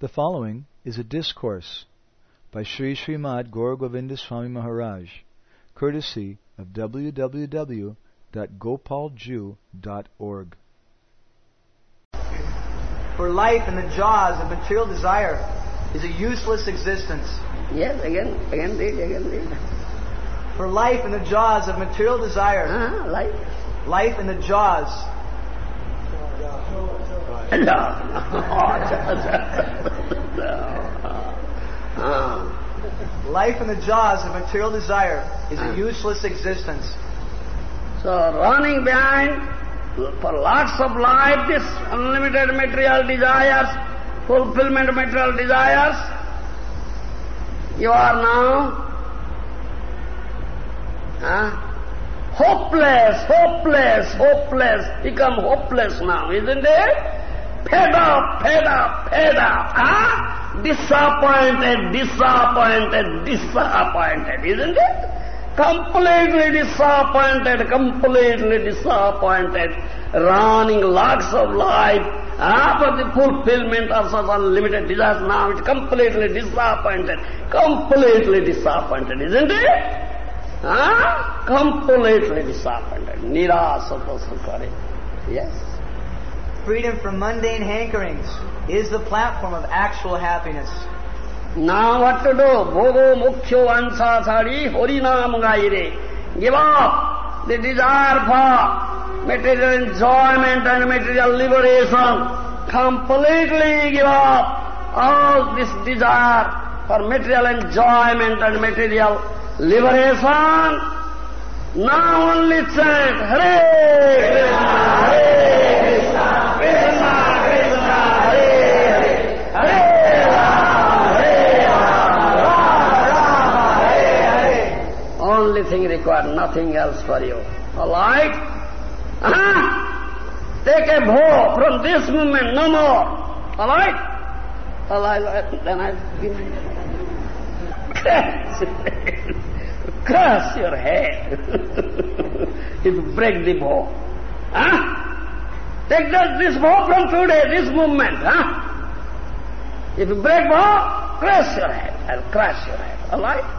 The following is a discourse by Sri Srimad Gaur Govinda Swami Maharaj, courtesy of www.gopalju.org. For life in the jaws of material desire is a useless existence. Yes, again, again read, again read. For life in the jaws of material desire, Ah, life. life in the jaws, No. Ah. life in the jaws of material desire is a ah. useless existence. So running behind for lots of life, this unlimited material desires, fulfillment of material desires, you are now huh, hopeless, hopeless, hopeless, become hopeless now, isn't it? Fed up, fed up, fed up, huh? Disappointed, disappointed, disappointed, isn't it? Completely disappointed, completely disappointed, running lots of life after the fulfillment of such unlimited desires. Now it's completely disappointed, completely disappointed, isn't it? Ah, completely disappointed. Nirasa pasukare. Yes. Freedom from mundane hankerings is the platform of actual happiness. Now what to do? Bhogo mukhyo ansasari harinam gaire. Give up the desire for material enjoyment and material liberation. Completely give up all this desire for material enjoyment and material liberation. Now only chant Hare Krishna, Hare Only thing required, nothing else for you. All right? Uh-huh. Take a vow from this moment, no more. All right? All right, then I give Crush your head. if you break the bow. Huh? Take that, this bow from today, this moment. Huh? If you break bow, crush your head. I'll crush your head. All right?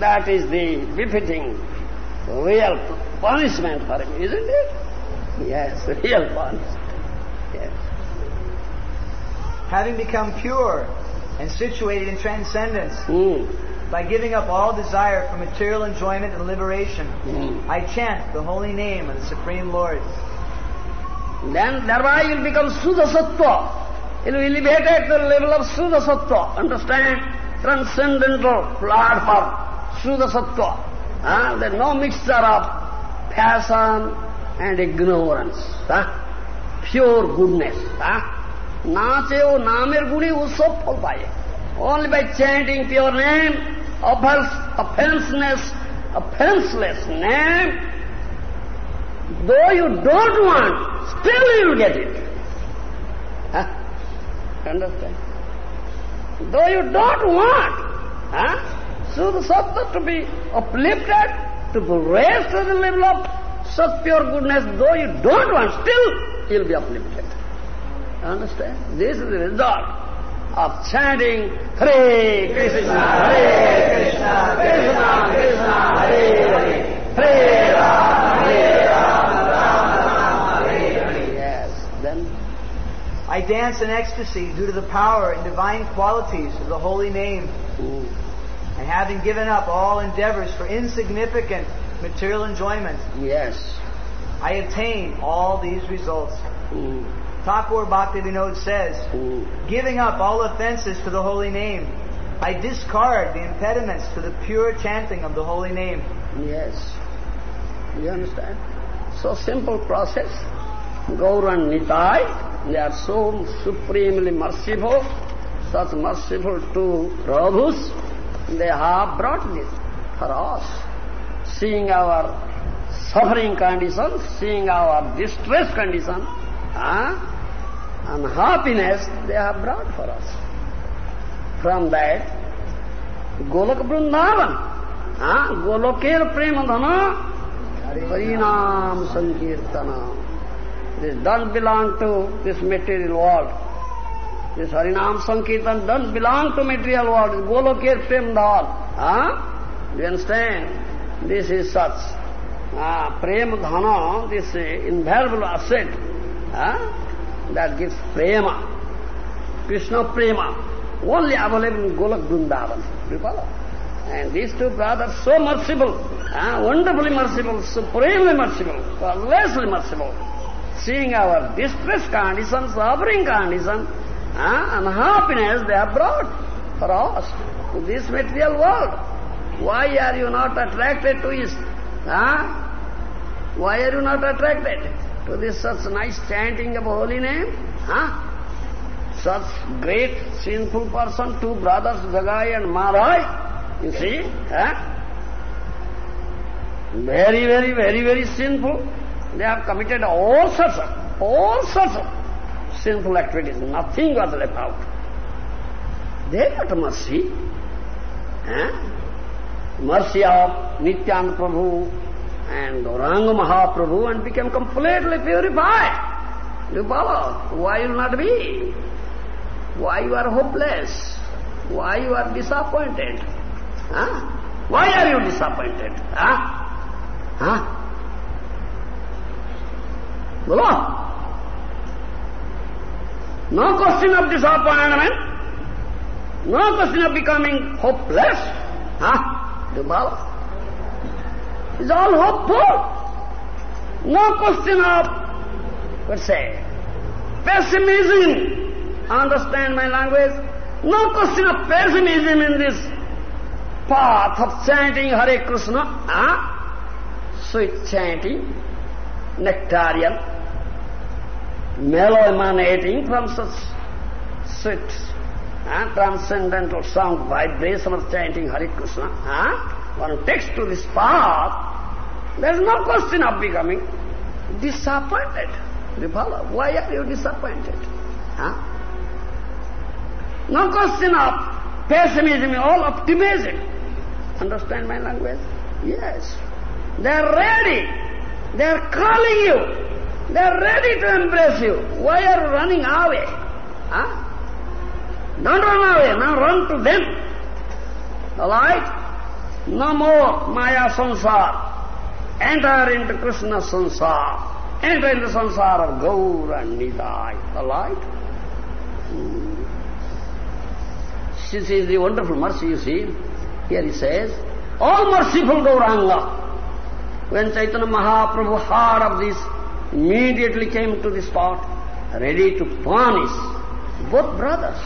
That is the befitting real punishment for him, isn't it? Yes, real punishment. Yes. Having become pure and situated in transcendence Hmm. by giving up all desire for material enjoyment and liberation, Hmm. I chant the holy name of the Supreme Lord. Then thereby you'll become Suddha Sattva. You'll elevate elevated to the level of Suddha Sattva. Understand? Transcendental platform, Suddha Sattva. Huh? Ah, There's no mixture of passion and ignorance. Huh? Pure goodness. Ah. Huh? Nachev namir guni uso fall by. Only by chanting pure name, offers a offenseless name, though you don't want, still you get it. Huh? Understand? Though you don't want, huh? So the sattva to be uplifted to be raised to the level of such pure goodness though you don't want still you'll be uplifted Understand? This is the result of chanting Hare Krishna, Hare Krishna, Krishna Krishna, Hare Hare, Hare Rama, Hare Rama, Rama Rama, Hare Hare. Yes, then I dance in ecstasy due to the power and divine qualities of the holy name, mm, and having given up all endeavors for insignificant material enjoyment, yes, I attain all these results. mm, Thakur Bhaktivinoda says, mm, Giving up all offenses to the holy name, I discard the impediments to the pure chanting of the holy name. yes. You understand? So simple process. Gaur and Nitai, they are so supremely merciful, such merciful to Prabhus, they have brought this for us. Seeing our suffering condition, seeing our distress condition, ah, and happiness they have brought for us. From that, Golok Vrindavan, ah, Golokir Premadhana, Harinam Sankirtana. This doesn't belong to this material world. This Harinam Sankirtan doesn't belong to material world. It's Golokir Prem Dhal. Huh? Do you understand? This is such. Ah, Prem Dhana, this invaluable asset, huh? that gives prema. Krishna prema. Only available in Golok Vrindavan. You follow? And these two brothers, so merciful, ah, wonderfully merciful, supremely merciful, perversely merciful. Seeing our distress condition, suffering condition, ah, happiness they have brought for us to this material world. Why are you not attracted to it? Ah? Why are you not attracted to this such nice chanting of holy name? Huh? Such great sinful person, two brothers, Jagai and Madhai, you see? Huh? Very, very, very, very sinful. They have committed all sorts of, all sorts of sinful activities. Nothing was left out. They got mercy. Huh? Mercy of Nityananda Prabhu, and Gauranga Mahaprabhu and became completely purified. You follow? Why you not be? Why you are hopeless? Why you are disappointed? Huh? Why are you disappointed? Huh? Huh? Bolo? No question of disappointment. No question of becoming hopeless. Huh? Follow? is all hopeful. No question of, let's say, pessimism. Understand my language? No question of pessimism in this path of chanting Hare Krishna. Huh? Sweet chanting, nectarian, mellow emanating from such sweet uh, transcendental sound vibration of chanting Hare Krishna. Huh? one takes to this path, there is no question of becoming disappointed. Follow? Why are you disappointed? Huh? No question of pessimism, all optimism. Understand my language? Yes. They are ready. They are calling you. They are ready to embrace you. Why are you running away? Huh? Don't run away. Now run to them. All right? No more Maya sansar. Enter into Krishna sansar. Enter into sansar of Gaur and Nitai. The light. Hmm. This is the wonderful mercy, you see. Here he says, All merciful Gauranga. When Chaitanya Mahaprabhu heard of this, immediately came to the spot, ready to punish both brothers.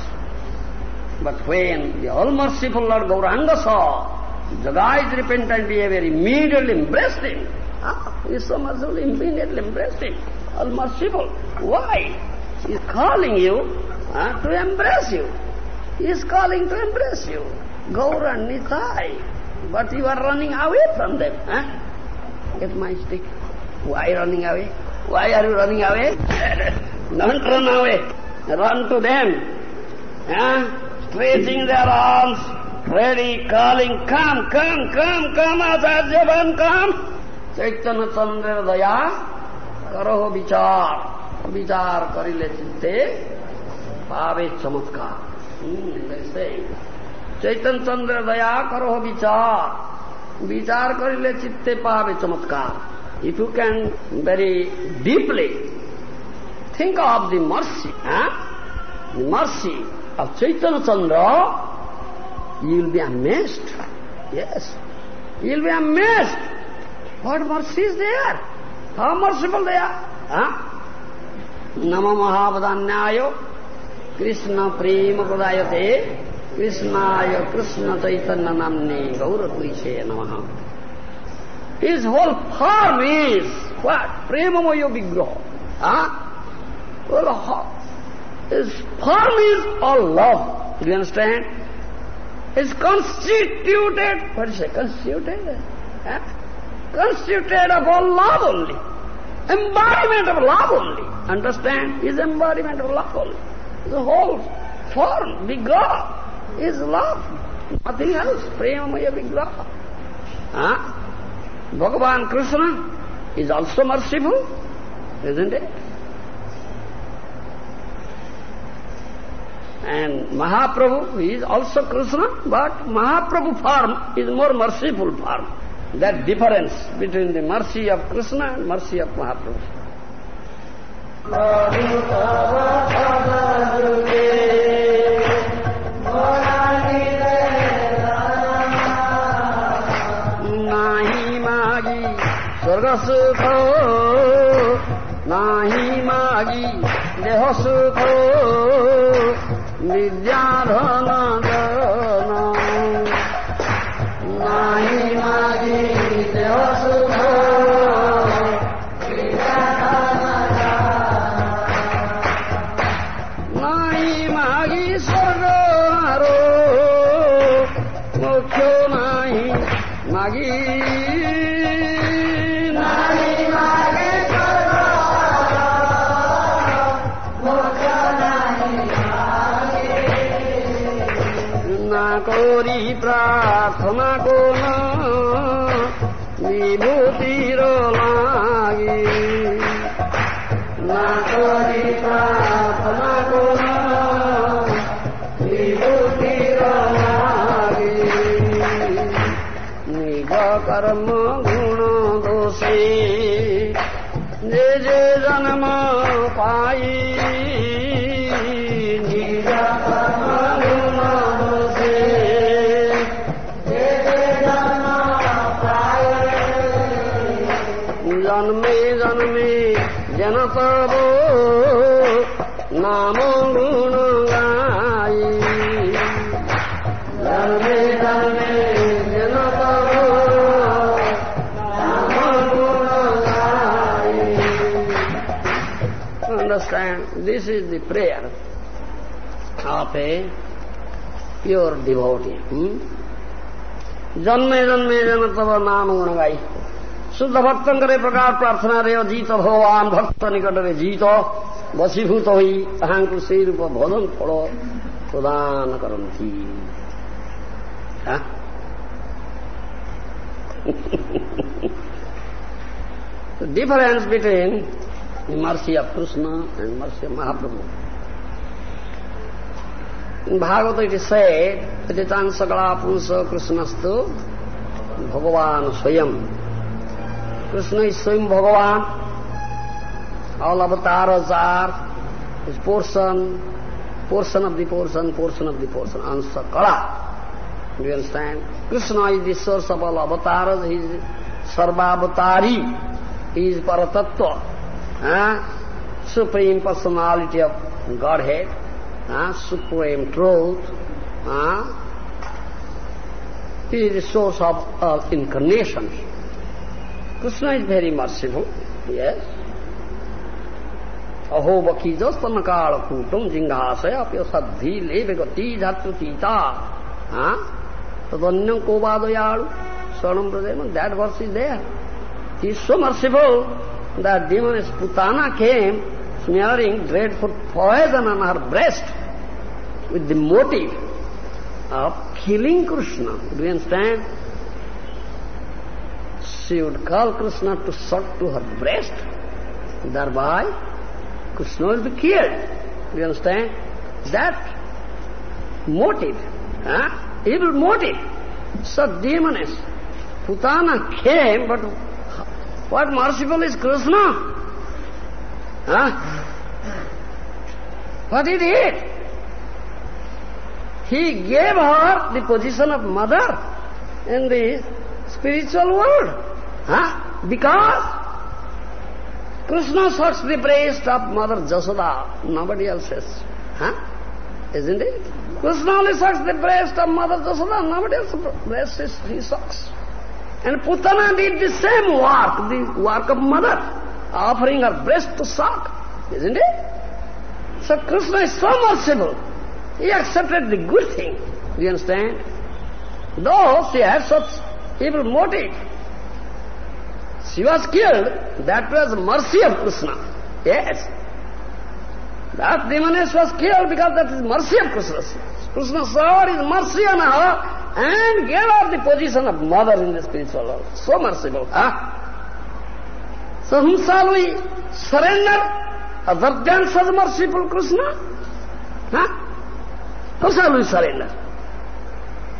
But when the all-merciful Lord Gauranga saw Jagai's repentant behavior immediately embraced him. Ah, he so merciful, immediately embraced him. All merciful. Why? He is calling you ah, to embrace you. He is calling to embrace you. Gaura Nitai. But you are running away from them. Ah? Get my stick. Why running away? Why are you running away? Don't run away. Run to them. Ah? Stretching their arms, ready, calling, come, come, come, come, Acharyavan, come. Chaitanya Chandra Daya, karo vichar, vichar karile chitte, pave chamatkar. Hmm, they say. Chaitanya Chandra Daya, karo vichar, vichar karile chitte, pave chamatkar. If you can very deeply think of the mercy, huh? the mercy of Chaitanya Chandra, you will be amazed. Yes. You will be amazed. What mercy is there? How merciful they are. Huh? Nama Mahavadhanyayo Krishna Prema Pradayate Krishnaya Krishna Chaitanya Namne Gauratuise Namaha. His whole form is what? Premamaya Vigraha. Huh? Well, uh, his form is all love. Do you understand? is constituted, what is it, constituted? Huh? Constituted of all love only. Embodiment of love only. Understand? Is embodiment of love only. The whole form, vigraha, is love. Nothing else. Premamaya vigraha. Huh? Bhagavan Krishna is also merciful, isn't it? And Mahaprabhu is also Krishna, but Mahaprabhu form is more merciful form. That difference between the mercy of Krishna and mercy of Mahaprabhu. स्वर्ग सुख नाही मागी देह सुख। विद्याधन প্রার্থনা কোন বিভূতির লাগি। না করি প্রার্থনা কোন বিভূতির লাগি। নিজ কর্ম is the prayer of a pure devotee. Hmm? जन्मे जन्मे जन्म तब नाम गुण गाई शुद्ध भक्तन करे प्रकार प्रार्थना रे जीत भगवान भक्त निकट रे जीत बसीभूत हुई ତାହାଙ୍କୁ ସେଇ ରୂପ ଭୋଜନ ଫଳ ପ୍ରଦାନ କରନ୍ତି difference between the mercy of Krishna and mercy of Mahaprabhu. In Bhagavata it is said, Patitan Sakala Purusa Krishnastu Bhagavan Swayam. Krishna is Swayam Bhagavan. All avatars are his portion, portion of the portion, portion of the portion, Ansakala. Do you understand? Krishna is the source of all avatars, he is Sarvavatari, he is Paratattva, huh? supreme personality of Godhead, huh? supreme truth, huh? is the source of all incarnations. Krishna is very merciful, yes. अहो वकीजस्तनकार कूटुम जिंघाशय अपी लेव गति धातृतीता तदन्यम को वादयाणु स्वर्णम प्रदेश that verse is there he so merciful that demoness Putana came smearing dreadful poison on her breast with the motive of killing Krishna. Do you understand? She would call Krishna to suck to her breast, thereby Krishna will be killed. Do you understand? That motive, huh? evil motive, So demoness. Putana came, but what merciful is Krishna? Huh? What he did? He gave her the position of mother in the spiritual world. Huh? Because Krishna sucks the breast of Mother Jasoda, nobody else has. Huh? Isn't it? Krishna only sucks the breast of Mother Jasoda, nobody else's breast is, he sucks. And Putana did the same work, the work of mother, offering her breast to suck. Isn't it? So Krishna is so merciful. He accepted the good thing. Do you understand? Though she had such evil motive, she was killed, that was mercy of Krishna. Yes. That demoness was killed because that is mercy of Krishna. Krishna saw his mercy on her and gave her the position of mother in the spiritual world. So merciful. Huh? So whom shall we surrender other than such merciful Krishna? Huh? Who shall we surrender?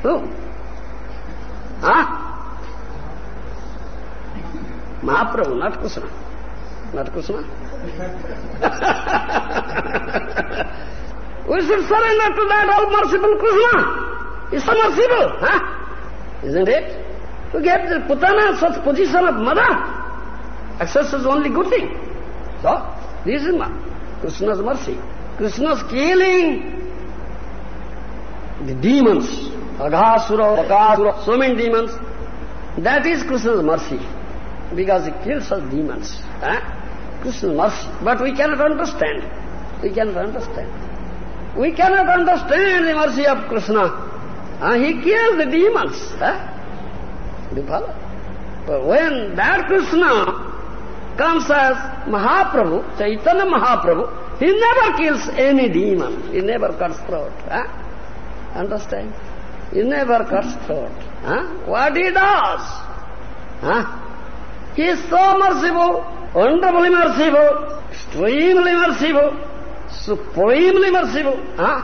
Who? Huh? Mahaprabhu, not Krishna. Not Krishna. We should surrender to that all-merciful Krishna. He's so merciful, huh? Isn't it? To get the Putana such position of mother, access is only good thing. So, this is Krishna's mercy. Krishna's killing the demons, Aghasura, Bakasura, so many demons. That is Krishna's mercy, because he kills such demons. Krishna's mercy. But we cannot understand. We cannot understand. We cannot understand the mercy of Krishna. Uh, he kills the demons. Eh? Do you follow? But when that Krishna comes as Mahaprabhu, Chaitanya Mahaprabhu, he never kills any demon. He never cuts throat. Huh? Understand? He never cuts throat. Huh? What he does? Huh? He is so merciful, undoubtedly merciful, extremely merciful, supremely merciful. Huh?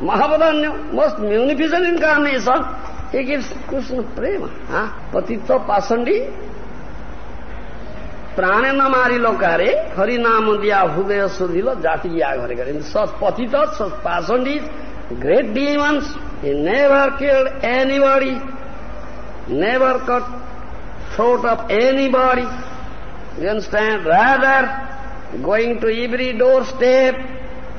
Mahabharanya, most munificent incarnation, he gives Krishna prema. Huh? Patito pasandi, প্রাণে নামারি লোকারে হরি নাম দিয়া হৃদয় সুদিল জাতি ইয়া ঘরে ঘরে পতিত পাসন্ড is great demoness he never killed anybody never cut throat of anybody You understand? Rather, going to every doorstep,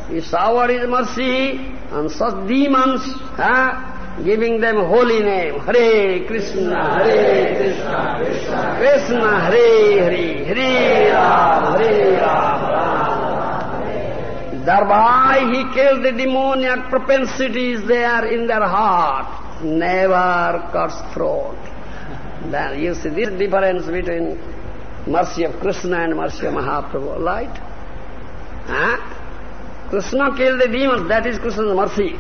he showered his mercy on such demons, huh? giving them holy name. Hare Krishna, Hare Krishna, Krishna, Krishna Hare Hare, Hare Ram, Hare Ram, Ram. Thereby he killed the demoniac propensities there in their heart, never cuts throat. Then you see this difference between mercy of Krishna and mercy of Mahaprabhu, right? Huh? Krishna killed the demons, that is Krishna's mercy.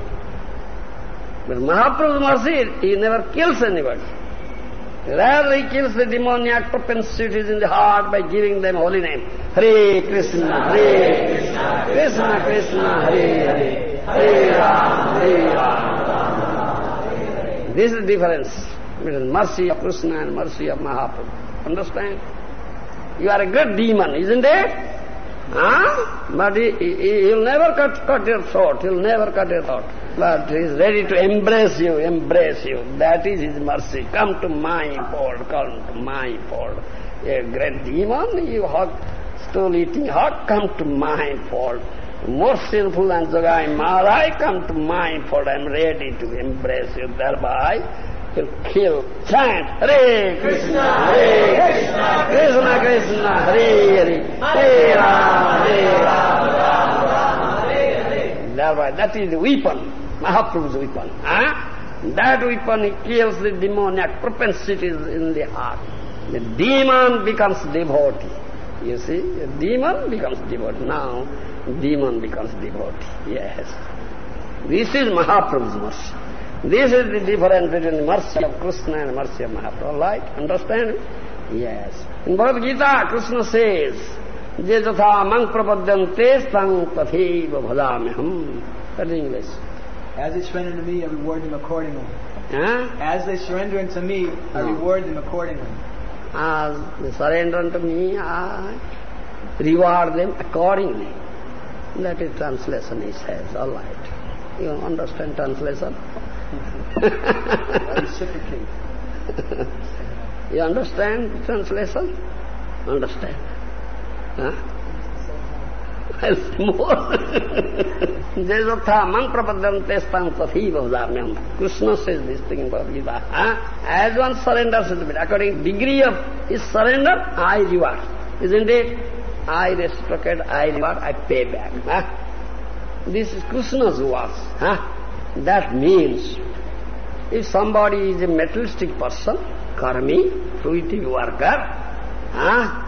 But Mahaprabhu's mercy, he never kills anybody. Rarely kills the demoniac propensities in the heart by giving them holy name. Hare Krishna, Hare Krishna, Krishna Krishna, Hare Hare, Hare Ram, Hare Ram. This is the difference between mercy of Krishna and mercy of Mahaprabhu. Understand? You are a great demon, isn't it? Huh? But he, he, he'll never cut, cut your throat, he'll never cut your throat. But he is ready to embrace you, embrace you. That is his mercy. Come to my fold, come to my fold. A great demon, you hot, stool eating hot, come to my fold. More sinful than Jogai Maharaj, come to my fold. I am ready to embrace you. Thereby, he'll kill, chant, Hare Krishna, Hare Krishna, Krishna Krishna, Hare Hare, Hare Ram, Hare Ram, Ram Ram, Hare Hare. That is the weapon. Mahaprabhu's weapon. Huh? That weapon he kills the demoniac propensities in the heart. The demon becomes devotee. You see, a demon becomes devotee. Now, demon becomes devotee. Yes. This is Mahaprabhu's mercy. This is the difference between the mercy of Krishna and mercy of Mahaprabhu. Right? Understand? Yes. In Bhagavad Gita, Krishna says, Je mang prapadyante stang tatheva bhajamyaham. That is English. As they surrender to me, I reward them accordingly. Huh? As they surrender unto me, I reward them accordingly. As they surrender unto me, I reward them accordingly. That is translation, he says. All right. You understand translation? You understand translation? Understand. Huh? I'll say more. Jayatha man prapadyante stam tathiva udamyam. Krishna says this thing in Bhagavad Gita. Huh? As one surrenders the bit, according to degree of his surrender, I reward. Isn't it? I reciprocate, I reward, I pay back. Huh? This is Krishna's words. Huh? That means if somebody is a materialistic person, karmi, fruitive worker, huh,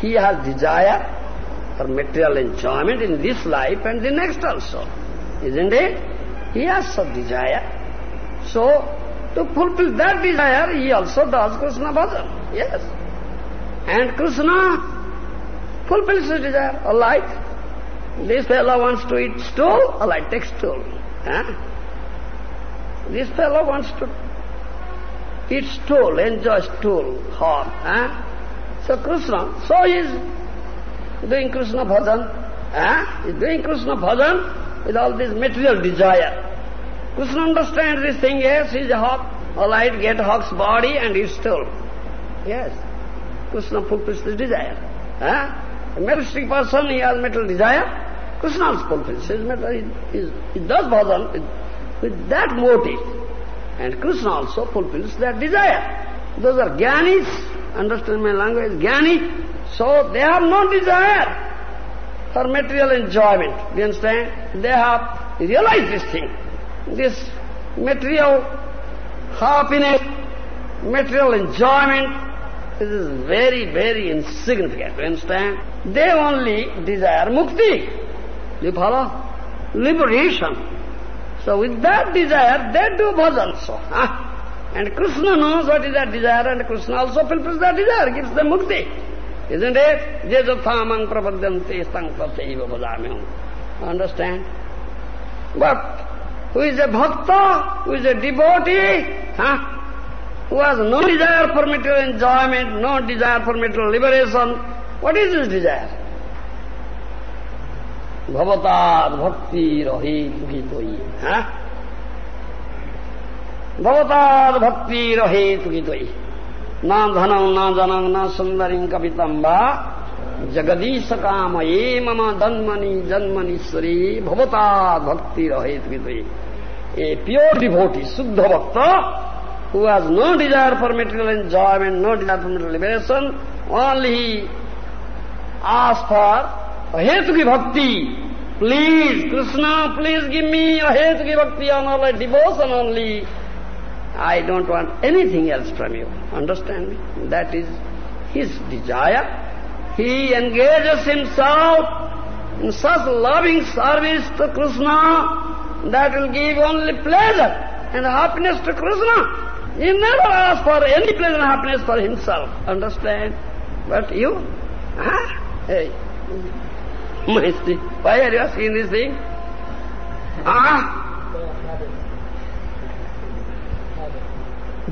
he has desire for material enjoyment in this life and the next also. Isn't it? He has some desire. So, to fulfill that desire, he also does Krishna bhajan. Yes. And Krishna fulfills his desire. Right. This fellow wants to eat stool, all right, take stool. Huh? This fellow wants to eat stool, enjoy stool, hot. Eh? So Krishna, so he is doing Krishna bhajan. Eh? He is doing Krishna bhajan with all this material desire. Krishna understands this thing, yes, he is a hawk. All right, get hawk's body and eat stool. Yes. Krishna fulfills this desire. Eh? A materialistic person, he has material desire. Krishna fulfills his material. He, he, he does bhajan with, that motive. And Krishna also fulfills that desire. Those are jnanis, understand my language, jnani. So they have no desire for material enjoyment. Do you understand? They have realized this thing. This material happiness, material enjoyment, this is very, very insignificant. You understand? They only desire mukti. You follow? Liberation. So with that desire, they do bhajan so. Huh? And Krishna knows what is that desire and Krishna also fulfills that desire, gives them mukti. Isn't it? Jejathamang prapadyante stang tathaiva bhajamyam. Understand? But who is a bhakta, who is a devotee, huh? who has no desire for material enjoyment, no desire for material liberation, what is his desire? ভবতার ভক্তি রহি তুহি তৈ হ্যাঁ? ভবতার ভক্তি রহি তুহি তৈ না ধন, না জন, না সুন্দরী কবিতম্বা জগদীশ কাম এ মম জন্মনি জন্মনীশ্বরী ভবতা ভক্তি রহে তুহি তৈ এ পিওর ডিভোটি শুদ্ধ ভক্ত who has no desire for material enjoyment no desire for material liberation only as for Ahetuki Bhakti. Please, Krishna, please give me Ahetuki Bhakti all devotion only. I don't want anything else from you. Understand me? That is his desire. He engages himself in such loving service to Krishna that will give only pleasure and happiness to Krishna. He never asks for any pleasure and happiness for himself. Understand? But you? Huh? Hey. Maestri, why are you asking this thing? Ah?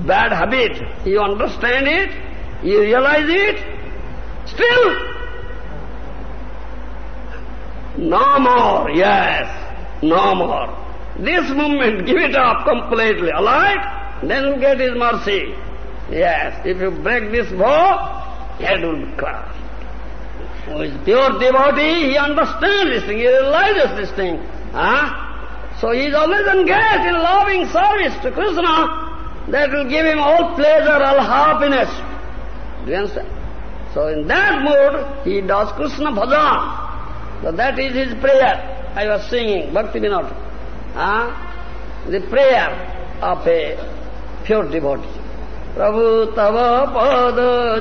Bad habit. You understand it? You realize it? Still? No more, yes. No more. This moment, give it up completely, all right? Then get his mercy. Yes, if you break this vow, head will crushed. Who is pure devotee, he understands this thing, he realizes this thing. Huh? So he is always engaged in loving service to Krishna that will give him all pleasure, all happiness. Do you understand? So in that mood, he does Krishna bhajan. So that is his prayer. I was singing, Bhakti Vinod. Huh? The prayer of a pure devotee. Prabhu tava pada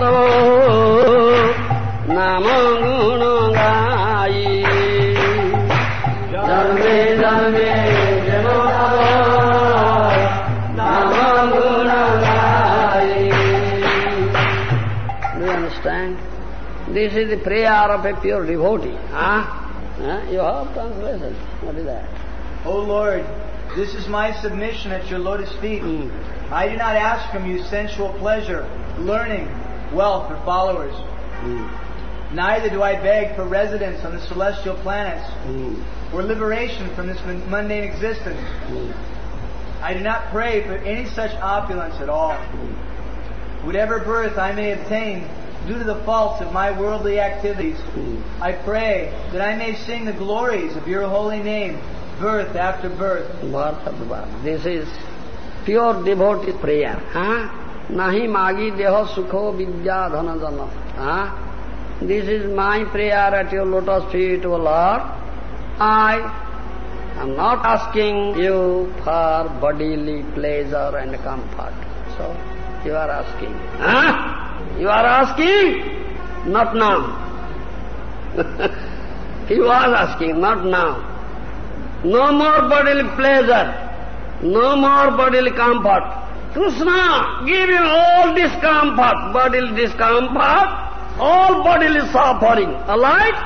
তো নাম গুণ গাই জন্মে জন্মে This is the prayer of a pure devotee. Huh? huh? You have translation. What is that? Oh Lord, this is my submission at your lotus feet. Mm. I do not ask from you sensual pleasure, learning, wealth, or followers. Hmm. Neither do I beg for residence on the celestial planets Hmm. or liberation from this mundane existence. Hmm. I do not pray for any such opulence at all. Whatever birth I may obtain due to the faults of my worldly activities, Hmm. I pray that I may sing the glories of your holy name, birth after birth. Birth the birth. This is pure devotee prayer. Huh? नहीं मागी देह सुखो विद्या धन जन। This is my prayer at your lotus feet O lord I I am not asking you for bodily pleasure and comfort so you are asking you are asking not now he was asking not now no more bodily pleasure no more bodily comfort Krishna, him all discomfort, bodily discomfort, all bodily suffering. Alright?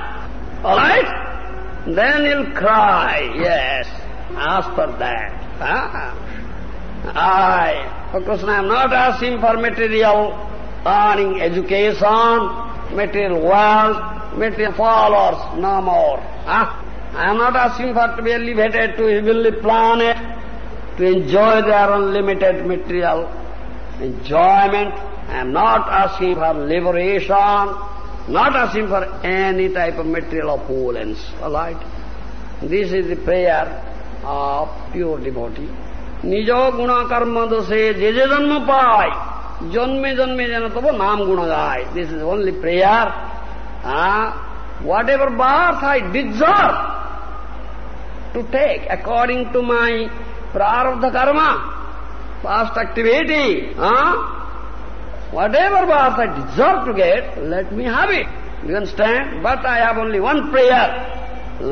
Alright? Then he'll cry, yes, ask for that. Ah. I, for Krishna, I am not asking for material earning, education, material wealth, material followers, no more. Ah. I am not asking for to be elevated to heavenly planet, to enjoy their unlimited material enjoyment. I am not asking for liberation, not asking for any type of material opulence. All right? This is the prayer of pure devotee. নিজ গুণ কর্ম দোষে যে যে জন্ম পায় জন্মে জন্মে যেন তব নাম গুণ গায় this is only prayer whatever birth I deserve to take according to my प्रारब्ध कर्म पास्ट एक्टिविटी हा? Whatever bar I deserve to get let me have it you understand but I have only one prayer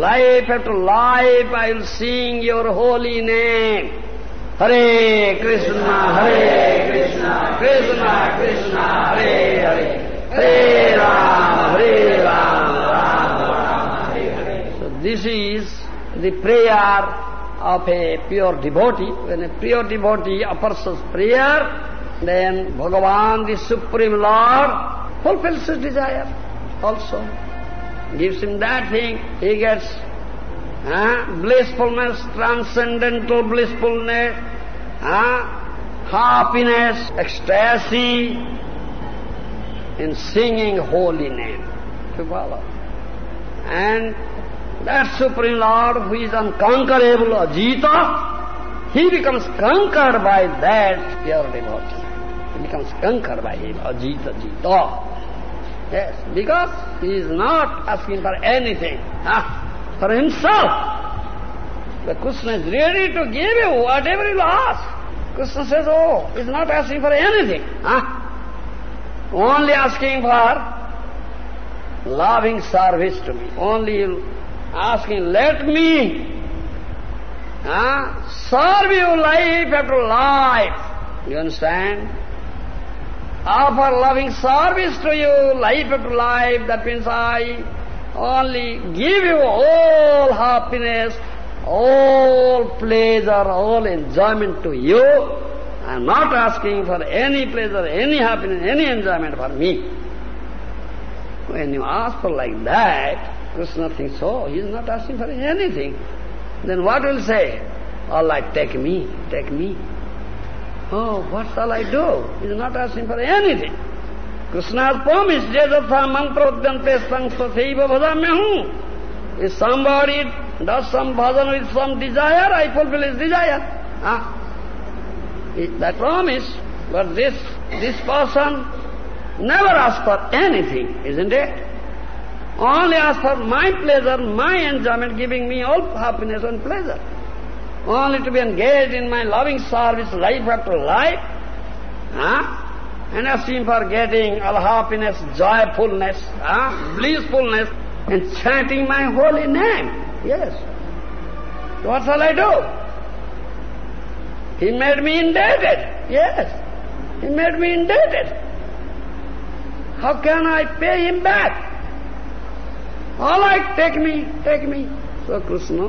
life after life I will sing your holy name Hare Krishna Hare Krishna Krishna Krishna Hare Hare Hare Ram Hare Ram Ram Ram Hare Hare so this is the prayer of a pure devotee. When a pure devotee offers prayer, then Bhagavan, the Supreme Lord, fulfills his desire also. Gives him that thing, he gets blissfulness, transcendental blissfulness, happiness, ecstasy in singing holy name. To follow. And that Supreme Lord who is unconquerable, Ajita, he becomes conquered by that pure devotee. He becomes conquered by him, Ajita, Jita. Yes, because he is not asking for anything, huh? for himself. The Krishna is ready to give you whatever you ask. Krishna says, oh, he's not asking for anything. Huh? Only asking for loving service to me. Only asking, let me serve you life after life. You understand? Offer loving service to you life after life. That means I only give you all happiness, all pleasure, all enjoyment to you. I am not asking for any pleasure, any happiness, any enjoyment for me. When you ask for like that, Krishna thinks, oh, he is not asking for anything. Then what will say? All right, take me, take me. Oh, what shall I do? He is not asking for anything. Krishna has promised, Jajatha mantra udyante sangsasaiva bhajamyahu. If somebody does some bhajan with some desire, I fulfill his desire. Ah, that promise, but this, this person never asks for anything, isn't it? Only asks for my pleasure, my enjoyment, giving me all happiness and pleasure. Only to be engaged in my loving service life after life, huh? and asking for getting all happiness, joyfulness, huh? blissfulness, and chanting my holy name. Yes. What shall I do? He made me indebted. Yes. He made me indebted. How can I pay him back? All right, take me, take me. So Krishna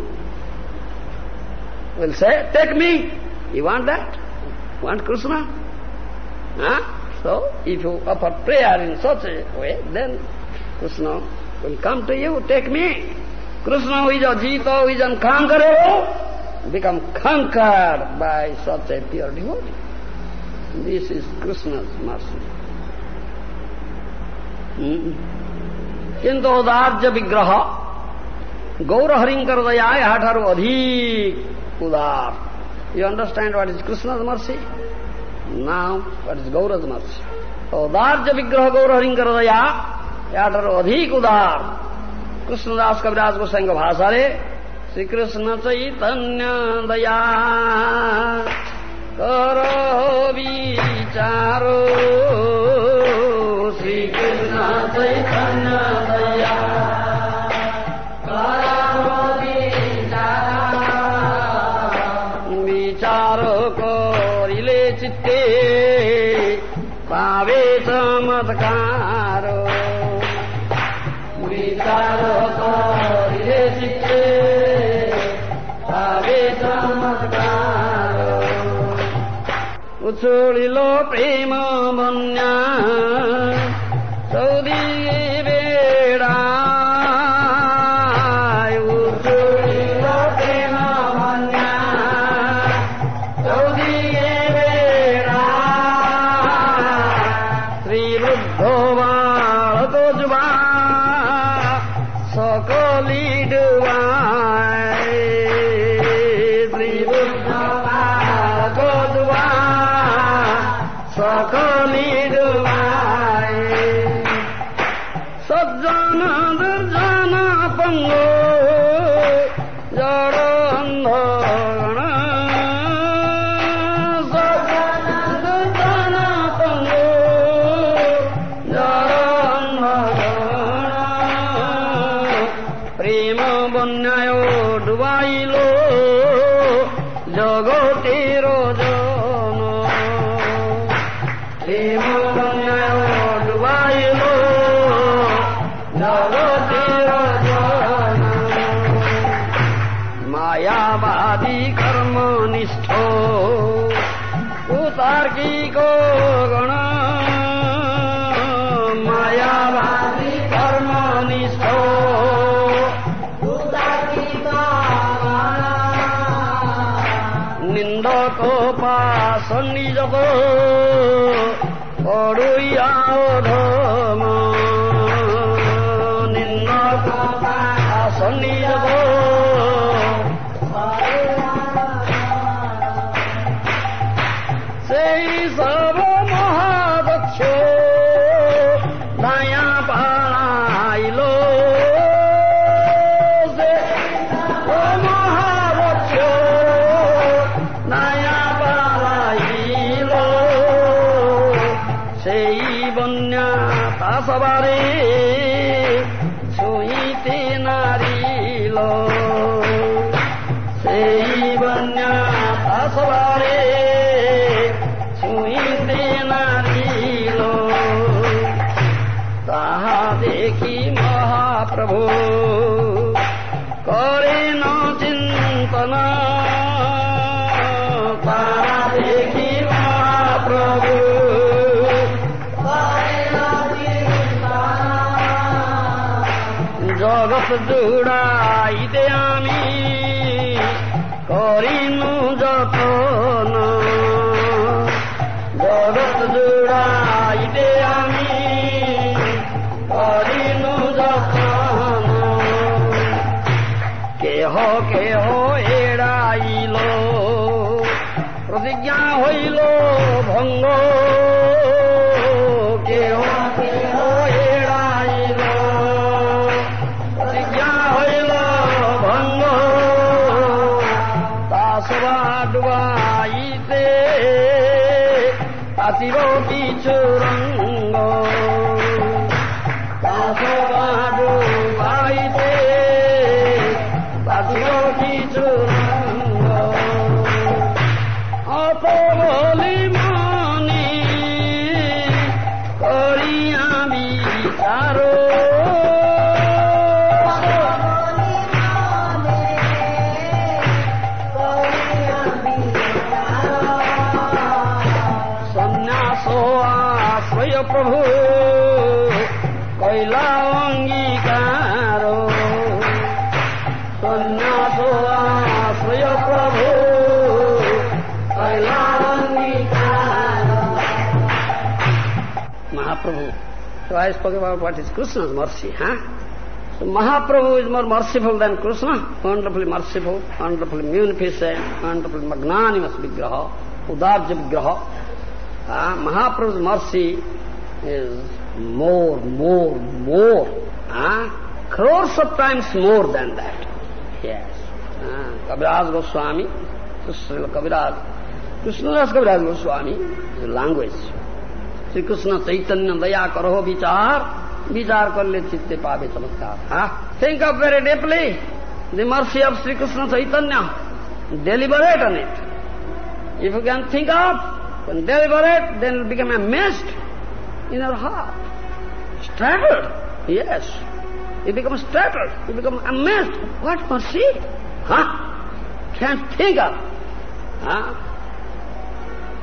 will say, take me. You want that? Want Krishna? Huh? So if you offer prayer in such a way, then Krishna will come to you, take me. Krishna who is a jita, who is a conqueror, become conquered by such a pure devotee. This is Krishna's mercy. Mm -mm. किन्तु उदार्य विग्रह गौरहरिङ्करदयाय हठरु अधिक उदार You understand what is Krishna's mercy? Now, what is Gaura's mercy? Udarja vigraha gauraharinkaradaya, yataru adhik udar. Krishnadas Kaviraj Goswami ka bhasa re, Sri Krishna Chaitanya Daya. करो विचारो श्री कृष्ण चैतन्य दया विचार करिले चित्ते पावे चमत्कार উচুড়িল প্রেম বন্যা সবারে ছুঁইতে নারিল তাহা দেখি মহাপ্রভু করেন চিন্তন। তাহা দেখি মহাপ্রভু জগৎ জুড়াইতে আমি ভঙ্গ I spoke about what is Krishna's mercy, huh? So Mahaprabhu is more merciful than Krishna, wonderfully merciful, wonderfully munificent, wonderfully magnanimous Vigraha, Udarja Vigraha. Uh, Mahaprabhu's mercy is more, more, more, uh, crores of times more than that. Yes. Uh, Kaviraj Goswami, Krishna Kaviraj, Krishnadas Kaviraj Goswami a language. Shri Krishna चैतन्य दया करो विचार विचार कर ले चित्ते पावे चमत्कार। Think of very deeply the mercy of Shri Krishna Chaitanya. Deliberate on it if you can think of deliberate then become amazed in your heart startled yes you become startled you become amazed what mercy हाँ can think of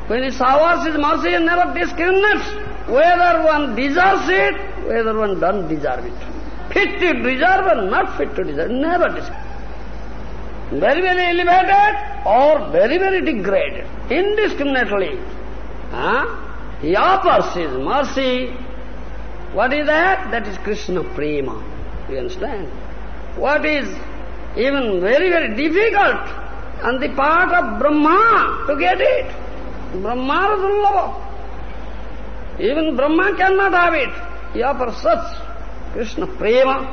When he showers his mercy, he never discriminates whether one deserves it, whether one doesn't deserve it. Fit to deserve or not fit to deserve, never discriminates. Very, very elevated or very, very degraded, indiscriminately. Huh? He offers his mercy. What is that? That is Krishna prema. You understand? What is even very, very difficult on the part of Brahma to get it? Brahma Dullabha. Even Brahma cannot have it. He offers such Krishna prema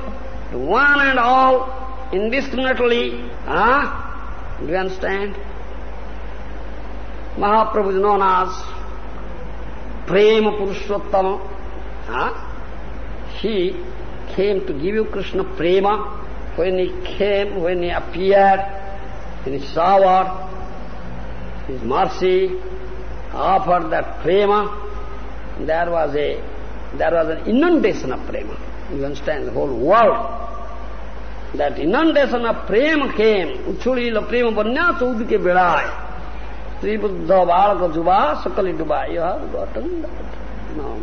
to one and all indiscriminately. Ah, Do you understand? Mahaprabhu is known as Prema Purushottama. Ah, He came to give you Krishna prema when he came, when he appeared, when he showered his mercy, offered that prema, there was a there was an inundation of prema. You understand? The whole world. That inundation of prema came. Uchulila prema banya chaudike bedai. Sri Buddha balaka juba sakali dubai. You have gotten that? No.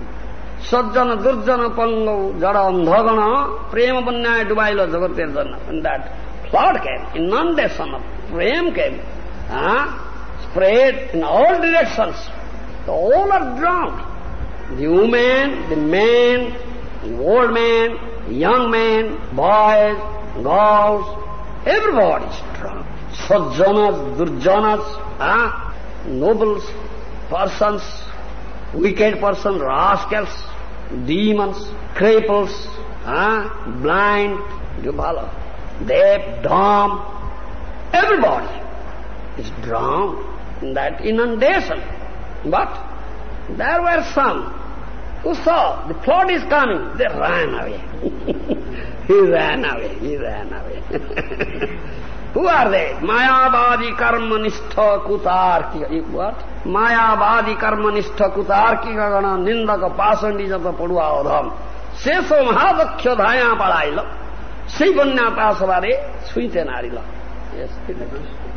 दुर्जन पंगौ जड़ अंधगण प्रेम बन्याय डुबाइलो जगतेर जन and that flood came, inundation of prem came, huh? Spread in all directions. So all are drowned. The women, the men, the old men, the young men, boys, girls, everybody is drowned. Sajjanas, durjanas, huh? Ah, nobles, persons, wicked persons, rascals, demons, cripples, huh? blind, follow, deaf, dumb, everybody is in that inundation. But there were some who saw the flood is coming. They ran away. he ran away, he ran away. who are they? Mayavadi karmanistha kutarki. What? Mayabadi karmanistha kutarki gana nindaka pasandi jata padua odham. Seso mahadakya dhaya padaila. Sivanya pasavare suite narila. Yes,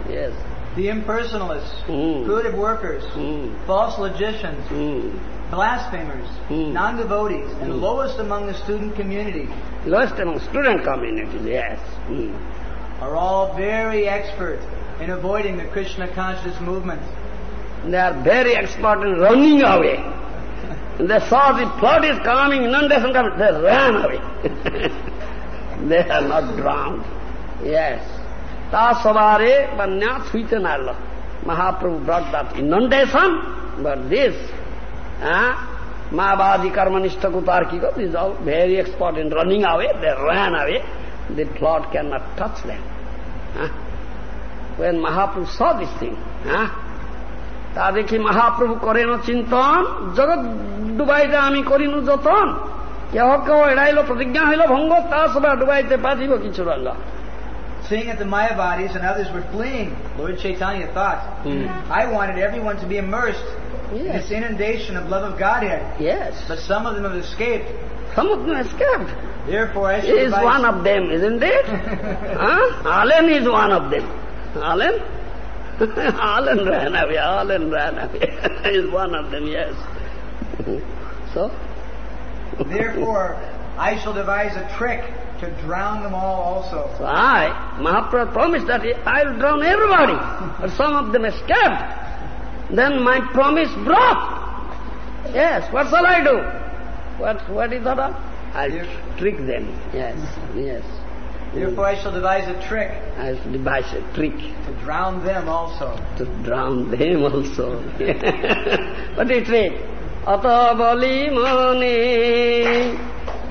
yes. The impersonalists, Mm. fruitive workers, Mm. false logicians, Hmm. blasphemers, Mm. non-devotees, and Mm. lowest among the student community Lowest among student community, yes. Hmm. are all very expert in avoiding the Krishna conscious movement. They are very expert in running away. They saw the flood is coming, inundation coming, they ran away. they are not drowned. Yes. Ta savare banya suite nalla. Mahaprabhu brought that inundation, but this, ah, Mahabadi Karmanishta Kutarkika, are all very expert in running away, they ran away. The flood cannot touch them. Ah. When Mahaprabhu saw this thing, ah, তা দেখি মহাপ্রভু করেন চিন্তন জগৎ ডুবাইতে আমি করিনু যতন কেহ কেহ এড়াইল প্রতিজ্ঞা হইল ভঙ্গ তা সবা ডুবাইতে পাঠিব কিছু রঙ্গ Seeing that the Mayavadis and others were fleeing, Lord Chaitanya thought, Hmm. I wanted everyone to be immersed in this inundation of love of Godhead, Yes. but some of them have escaped. Some of them escaped. Therefore, I He should is one of them, isn't it? huh? Alan is one of them. Alan? Alan ran away, Alan ran away. is one of them, yes. So? Therefore, I shall devise a trick to drown them all also. So I, Mahaprabhu promised that I will drown everybody, but some of them escaped. Then my promise broke. Yes, what shall I do? What, what is that? I'll Yes. trick them. Yes, yes. Therefore, I shall devise a trick I'll devise a trick to drown them also. to drown them also. what is? Ata bali mane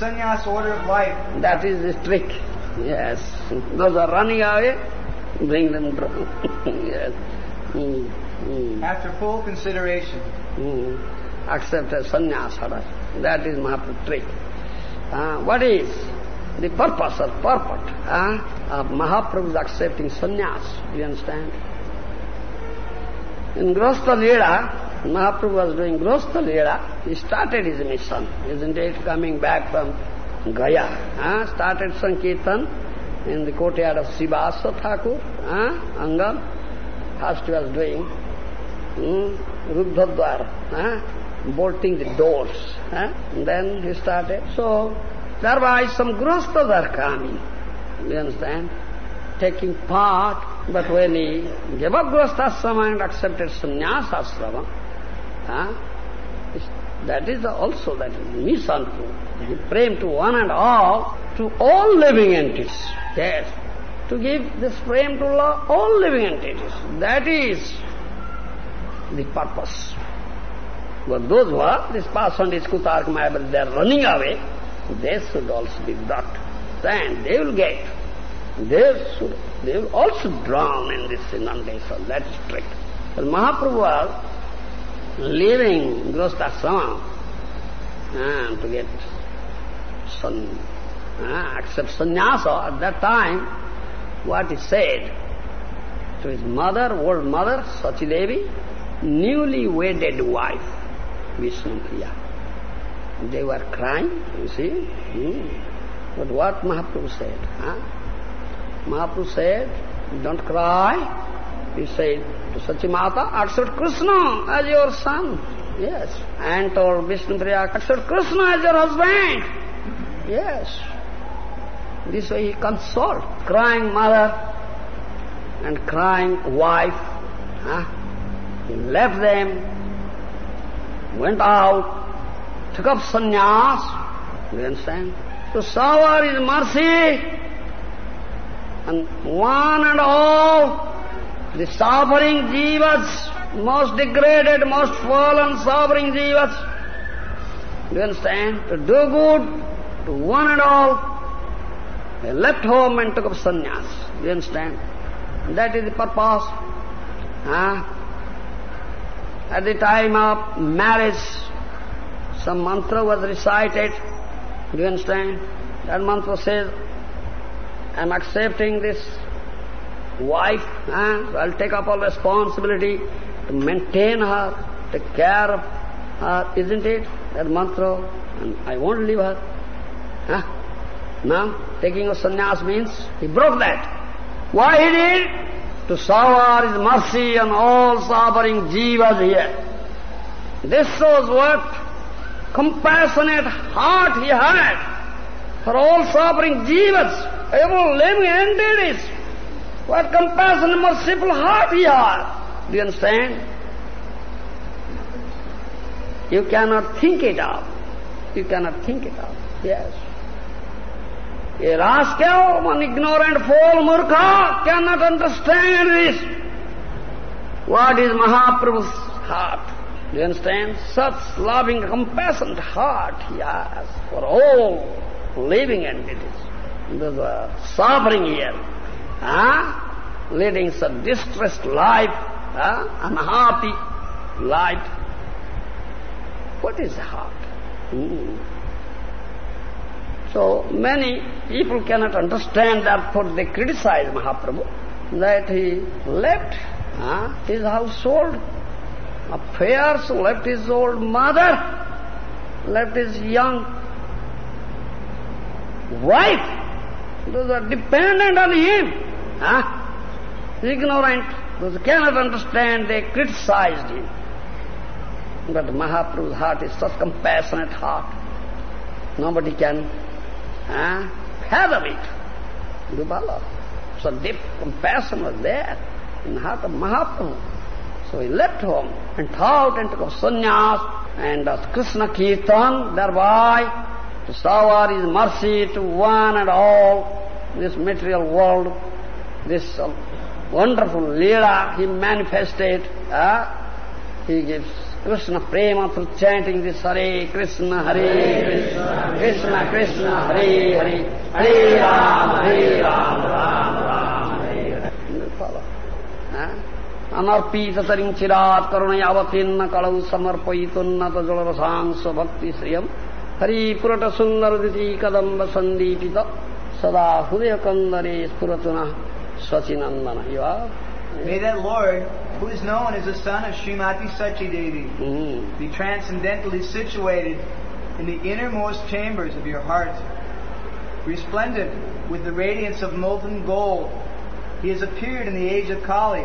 sannyas order of life That is the trick. Yes. Those are running away, bring them down. yes. Mm. Mm. after full consideration. Mm. Accept a sannyasara. That is Mahaprabhu's trick. Uh, what is the purpose or purport uh, of Mahaprabhu's accepting sannyas? Do you understand? In Grostha Leela, Mahaprabhu was doing Grostha Leela. He started his mission, isn't it? Coming back from Gaya. Uh, started Sankirtan in the courtyard of Srivasa Thakur, uh, Angam. First he was doing mm, Ruddhadwar, uh, bolting the doors. Uh, then he started. So, there thereby some grosthas are coming. You understand? Taking part, but when he gave up grosthasrama and accepted sannyasasrama, uh, that is also that to give prem to one and all, to all living entities. Yes, to give this prem to all living entities. That is the purpose. But those who are, this person is Kutark Mayabhari, they are running away, they should also be brought. Then they will get, they should, they will also drown in this inundation. That is trick. But Mahaprabhu was leaving Grosthasrama uh, to get sun, uh, accept sannyasa. At that time, what he said to his mother, old mother, Sachi Devi, newly wedded wife, Vishnupriya. They were crying, you see. Hmm. But what Mahaprabhu said? Huh? Mahaprabhu said, don't cry. He said to Sachimata, accept Krishna as your son. Yes. And told Vishnupriya, accept Krishna as your husband. Yes. This way he consoled crying mother and crying wife. Huh? He left them, went out, took up sannyas, you understand? To shower his mercy and one and all the suffering jivas, most degraded, most fallen suffering jivas. Do you understand? To do good to one and all. They left home and took up sannyas. Do you understand? That is the purpose. Huh? At the time of marriage, some mantra was recited. Do you understand? That mantra says, I am accepting this wife, so I'll take up all responsibility to maintain her, take care of her, isn't it? That mantra, and I won't leave her. Now, taking a sannyas means he broke that. Why he did? To shower his mercy on all suffering jivas here. This shows what compassionate heart he had for all suffering jivas, every living entities. What compassionate, merciful heart he had. Do you understand? You cannot think it out. You cannot think it out. Yes. A rascal, one ignorant fool, murkha, cannot understand this. What is Mahaprabhu's heart? Do you understand? Such loving, compassionate heart he has for all living entities. Those are suffering here, huh? leading such distressed life, uh, unhappy life. What is heart? Hmm. So many people cannot understand, therefore they criticize Mahaprabhu that he left uh, his household affairs, left his old mother, left his young wife. Those are dependent on him. Huh? Ignorant, those cannot understand, they criticized him. But Mahaprabhu's heart is such compassionate heart. Nobody can huh, fathom it. Develop. So deep compassion was there in the heart of Mahaprabhu. So he left home and thought and took a sannyas and does Krishna Kirtan thereby to shower his mercy to one and all this material world, this uh, wonderful Leela he manifested. Uh, he gives Krishna prema through chanting this Hare Krishna, Hare Krishna, Krishna Krishna, Hare Hare, Hare Ram, Hare Ram, Ram Ram, Hare Hare. Follow. अनर्पित तरिंचिरात करुण यावतीन्न कलौ समर्पयितुन्नत जलरसांस भक्ति श्रियम हरिपुरट सुन्दर दिति कदम्ब सन्दीपित सदा हृदय कन्दरे स्फुरतुना Sachinandana. You are? May that Lord, who is known as the son of Srimati Sachidevi, mm. be transcendentally situated in the innermost chambers of your heart. Resplendent with the radiance of molten gold, he has appeared in the age of Kali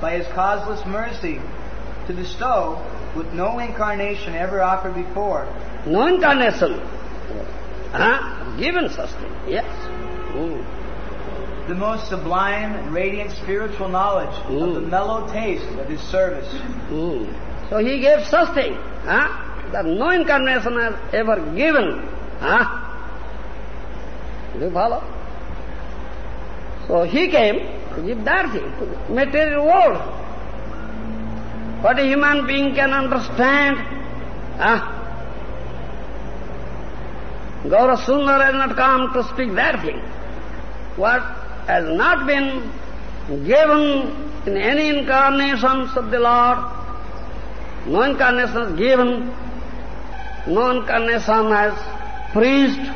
by his causeless mercy to bestow with no incarnation ever offered before. No incarnation? Huh? Given sustenance. yes. Mm. The most sublime and radiant spiritual knowledge of the Mm. mellow taste of his service. Mm. So he gave such thing huh? that no incarnation has ever given. Huh? Do you follow? So he came to give that thing to the material world. What a human being can understand. Huh? Gaura Sundar has not come to speak that thing. What has not been given in any incarnations of the Lord, no incarnation is given, no incarnation has preached.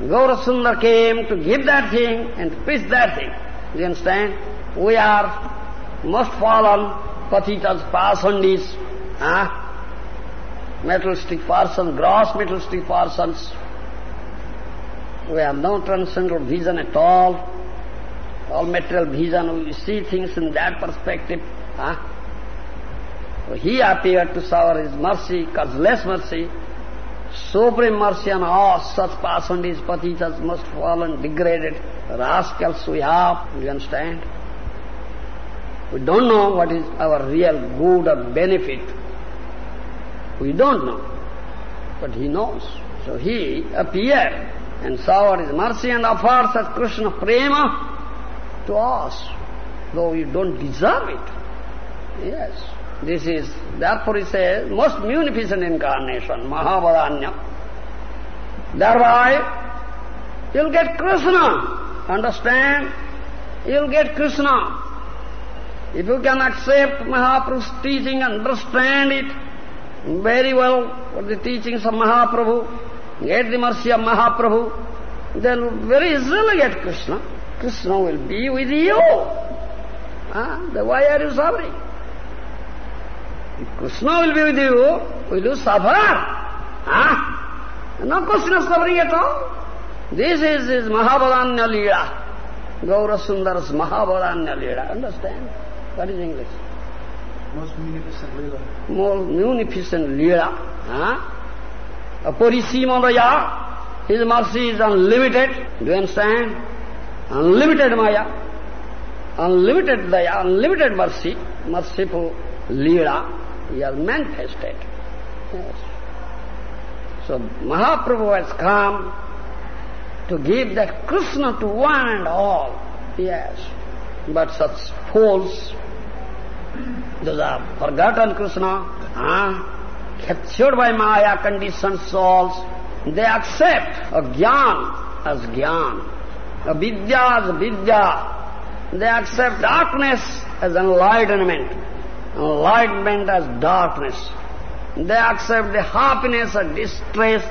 Gaurasundar came to give that thing and to preach that thing. Do you understand? We are most fallen, patitas, pasandis, ah, materialistic persons, gross materialistic persons. We have no transcendental vision at all. All material vision, we see things in that perspective. Huh? He appeared to shower his mercy, causeless mercy, supreme mercy on all such pasandis, patitas, most fallen, degraded rascals we have. You understand? We don't know what is our real good or benefit. We don't know. But he knows. So he appeared and showered his mercy and offered such Krishna prema to us, though we don't deserve it. Yes. This is, therefore he says, most munificent incarnation, Mahavadanya. Thereby, you'll get Krishna. Understand? You'll get Krishna. If you can accept Mahaprabhu's teaching, understand it very well, what the teachings of Mahaprabhu, get the mercy of Mahaprabhu, then very easily get Krishna. Krishna will be with you. Ah, then why are you suffering? If Krishna will be with you, will you suffer? Ah? No of suffering at all. This is his Mahavadanya Leela. Gaura Sundar's Mahavadanya Leela. Understand? What is English? Most munificent Leela. More munificent Leela. Huh? Aparisimaya, his mercy is unlimited. Do you understand? Unlimited Maya, unlimited Daya, unlimited mercy, merciful Leela, he has manifested. Yes. So Mahaprabhu has come to give that Krishna to one and all. Yes. But such fools, those are forgotten Krishna, ah, captured by Maya conditioned souls, they accept a jnana as jnana, vidya as vidya. They accept darkness as enlightenment, enlightenment as darkness. They accept the happiness as distress,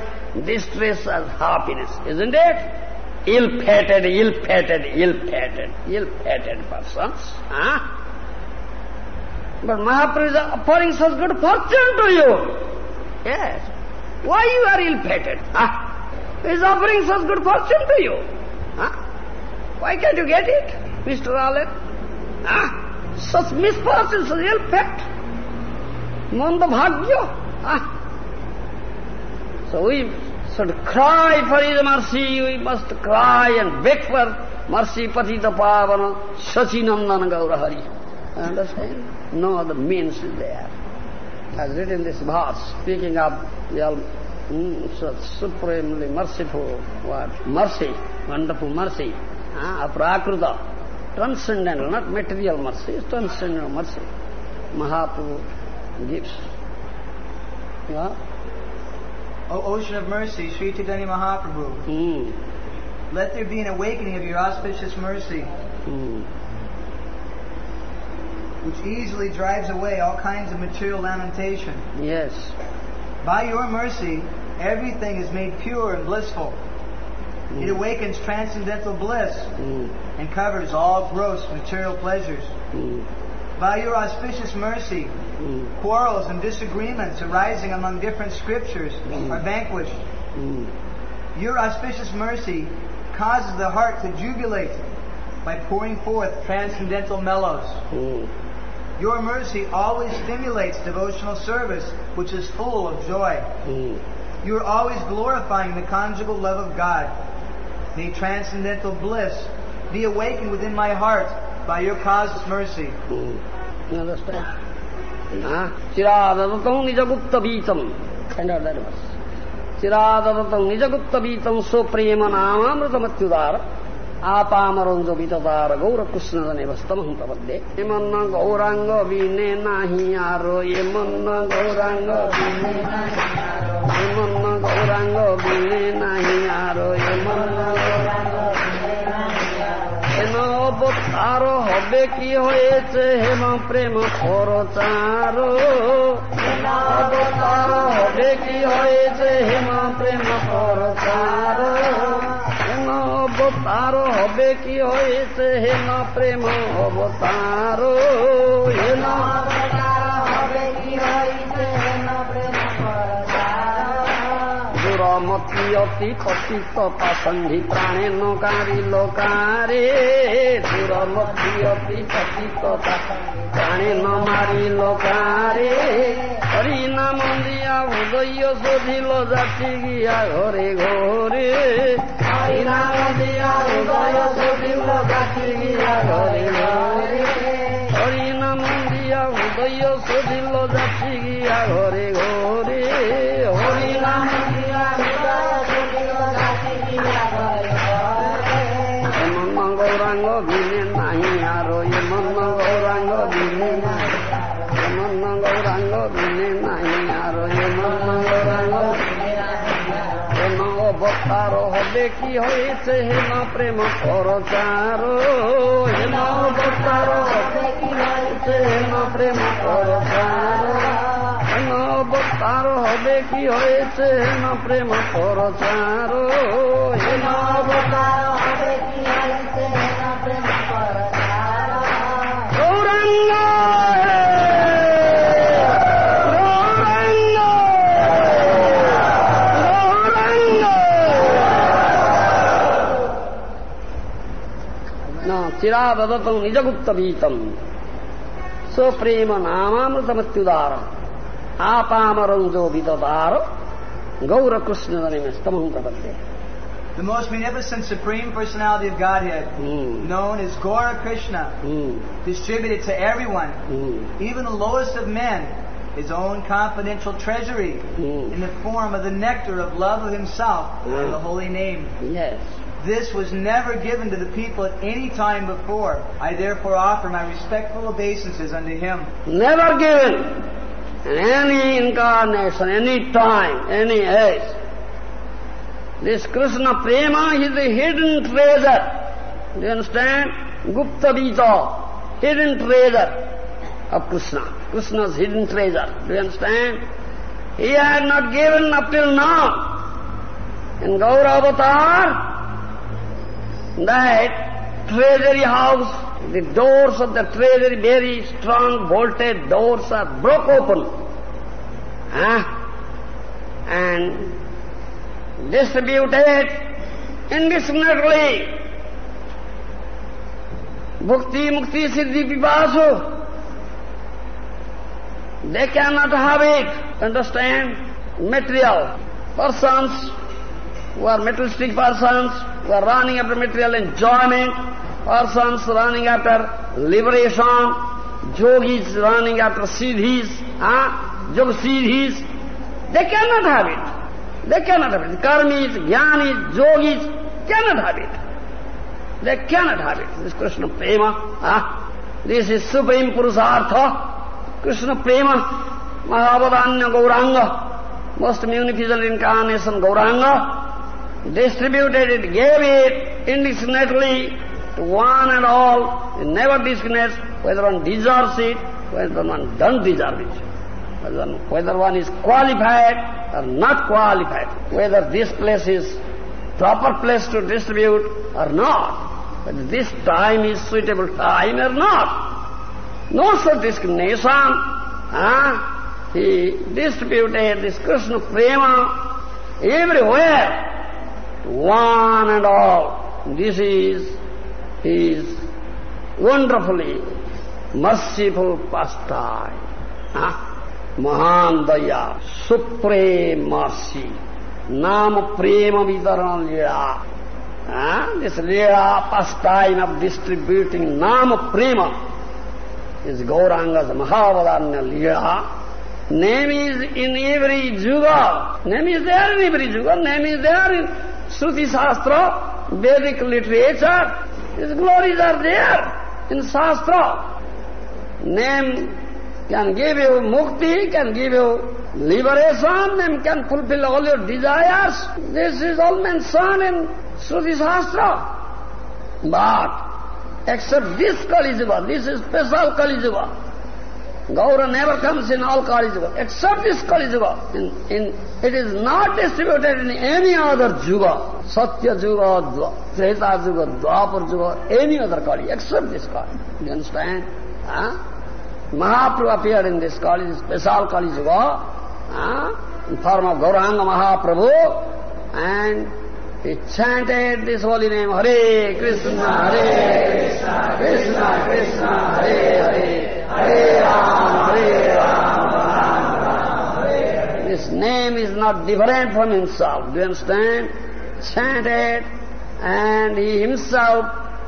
distress as happiness, isn't it? Ill-fated, ill-fated, ill-fated, ill-fated persons. Huh? But Mahaprabhu is offering such good fortune to you. Yes. Why you are ill-fated? Huh? He is offering such good fortune to you. Huh? Why can't you get it, Mr. Allen? Huh? Such misfortune, such ill-fate. Manda bhagya. Huh? So we should cry for His mercy, we must cry and beg for mercy, Patita Pavana, Sachinandana Gaurahari. Understand? No other means is there. As written this verse, speaking of the mm, supremely merciful what? Mercy, wonderful mercy, uh, aprakruta, transcendental, not material mercy, it's transcendental mercy. Mahaprabhu gives. Yeah? O ocean of mercy, Sri Chaitanya Mahaprabhu, Mm. let there be an awakening of your auspicious mercy, Mm. Which easily drives away all kinds of material lamentation. Yes. By your mercy, everything is made pure and blissful. It awakens transcendental bliss Mm. and covers all gross material pleasures. Mm. By your auspicious mercy, Mm. quarrels and disagreements arising among different scriptures are vanquished. Mm. Your auspicious mercy causes the heart to jubilate by pouring forth transcendental mellows. Your mercy always stimulates devotional service, which is full of joy. Mm. You are always glorifying the conjugal love of God. May transcendental bliss be awakened within my heart by your causeless mercy. Mm. You understand? Nijagupta. Find out that. Chiradadatam nijagupta so prema আপামরঞ্জবিতার Gour Krishna জনে বস্তমহ এমন গৌরাঙ্গ বিনে নাহি আর এমন গৌরাঙ্গ এমন গৌরাঙ্গ বিনে নাহি আর এমন হেন হবে কি হয়েছে হেম প্রেম পরচার হবে কি হয়েছে হেম প্রেম পরচার অবতার হবে কি হয়েছে? হে না প্রেম অবতার হে হবে দুরমতি অতি পতিত পাসন্ধি প্রাণে নকারি লোকারে। দুরমতি অতি পতিত প্রাণে নমারি লোকারে। হরি নাম দিয়া উদয় শোধিল যাচ্ছি গিয়া ঘরে ঘরে। হরি নাম দিয়া উদয় শোধিল যাচ্ছি গিয়া ঘরে ঘরে। হরি নাম দিয়া উদয় শোধিল গৌরাঙ্গ বিনে হেমন্ত গৌরাঙ্গ বিনে নাই আর হেমন্ত গৌরাঙ্গ প্রেম অবতার হবে কি হয়েছে হেমা প্রেম করচার হেমা অবতার হবে কি হয়েছে হেমা প্রেম করচার হেমা অবতার হবে কি হয়েছে হেমা প্রেম করচার হেমা অবতার হবে কি చిరాదతం నిజగుప్త భీతం స్వప్రేమ నామామృతమత్యుదార ఆపామరంజో విదదార గౌరకృష్ణదనిమస్తమం ప్రపద్దే The most beneficent Supreme Personality of Godhead, known as Gora Krishna, distributed to everyone, even the lowest of men, his own confidential treasury in the form of the nectar of love of himself and the holy name. Yes. This was never given to the people at any time before. I therefore offer my respectful obeisances unto him. Never given in any incarnation, any time, any age. This Krishna Prema is a hidden treasure. Do you understand? Gupta Vita, hidden treasure of Krishna. Krishna's hidden treasure. Do you understand? He had not given up till now. In Gaur Avatar, that treasury house, the doors of the treasury, very strong bolted doors are broke open. Huh? And distributed indiscriminately. Bhukti, Mukti, Siddhi, Pipasu. They cannot have it, understand? Material. Persons who are materialistic persons, who are running after material enjoyment, persons running after liberation, yogis running after siddhis, huh? yog siddhis, they cannot have it. They cannot have it. Karmis, jnanis, yogis cannot have it. They cannot have it. This Krishna Prema, huh? this is Supreme Purusartha, Krishna Prema, Mahavadanya Gauranga, most munificent incarnation Gauranga, distributed it, gave it indiscriminately to one and all, it never discriminates whether one deserves it, whether one doesn't deserve it, whether, whether one is qualified or not qualified, whether this place is proper place to distribute or not, whether this time is suitable time or not. No such discrimination. Huh? He distributed this Krishna prema everywhere one and all. This is his wonderfully merciful pastime. Huh? Mahan supreme mercy, Nam Prema Vidaran Lila. Huh? This Lila pastime of distributing Nam Prema is Gauranga's Mahavadanya Lila. Name is in every juga. Name is there in every juga. Name is there in Shruti Shastra, Vedic literature, His glories are there in Shastra. Name can give you mukti, can give you liberation, name can fulfill all your desires. This is all mentioned in Shruti Shastra. But, except this Kali this is special Kali. Gaura never comes in all Kali Yuga, except this Kali Yuga. In, in, it is not distributed in any other Yuga, Satya Yuga, Treta Yuga, Dwapar Yuga, any other Kali, except this Kali. You understand? Huh? Mahaprabhu appeared in this Kali, this special Kali Yuga, huh? in form of Gauranga Mahaprabhu, and he chanted this holy name, Hare Krishna, Hare Krishna, Krishna Krishna, Hare Hare, Hare Ram, Hare Ram, Ram This name is not different from himself, do you understand? Chanted, and he himself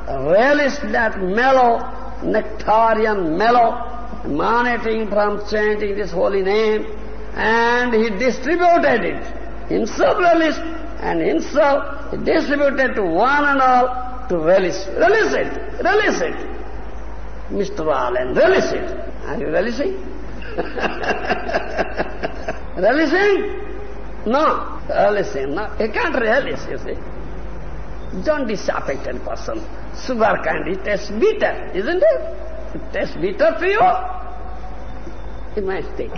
relished that mellow, nectarian mellow, emanating from chanting this holy name, and he distributed it. Himself relished, and himself distributed to one and all to relish. Relish it, relish it. Mr. Allen, relish it. Are you relishing? relishing? No, relishing, no. You can't relish, you see. Don't disaffected person. Sugar candy tastes bitter, isn't it? It tastes bitter to you. You might take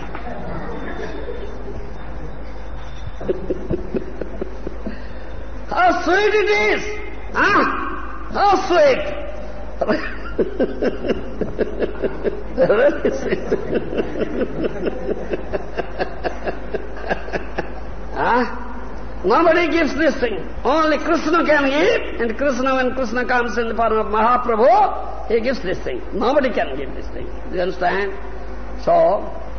How sweet it is! Huh? How sweet! Huh? Nobody gives this thing. Only Krishna can give, and Krishna, when Krishna comes in the form of Mahaprabhu, he gives this thing. Nobody can give this thing. Do you understand? So,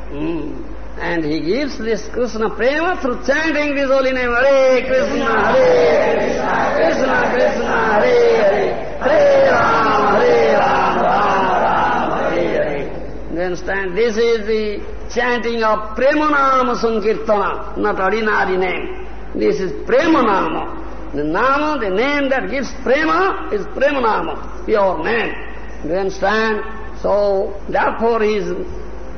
mm, and he gives this Krishna prema through chanting this holy name, Hare Krishna, Hare Krishna, Krishna Krishna, Hare Hare, Hare Ram, Hare Ram, Ram Ram, Hare Hare. You understand? This is the chanting of Premanama Sankirtana, not ordinary name. This is Premanama. The nama, the name that gives prema is Premanama, pure name. You understand? So, therefore he is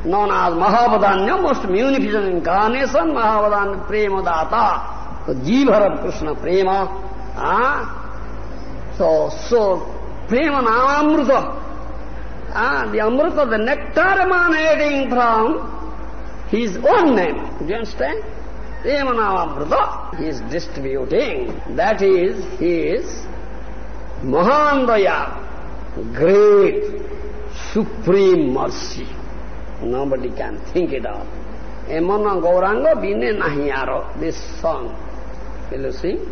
known as Mahavadanya, most munificent incarnation, Mahavadanya Prema Data, the Jivar of Krishna Prema. Ah? So, so, Prema Namamruta, ah, the Amrita, the nectar emanating from his own name. Do you understand? Prema Amrita, he is distributing. That is his Mahandaya, great, supreme mercy. Nobody can think it of. Emana Gauranga Bine Nahiyaro, this song. Will you sing?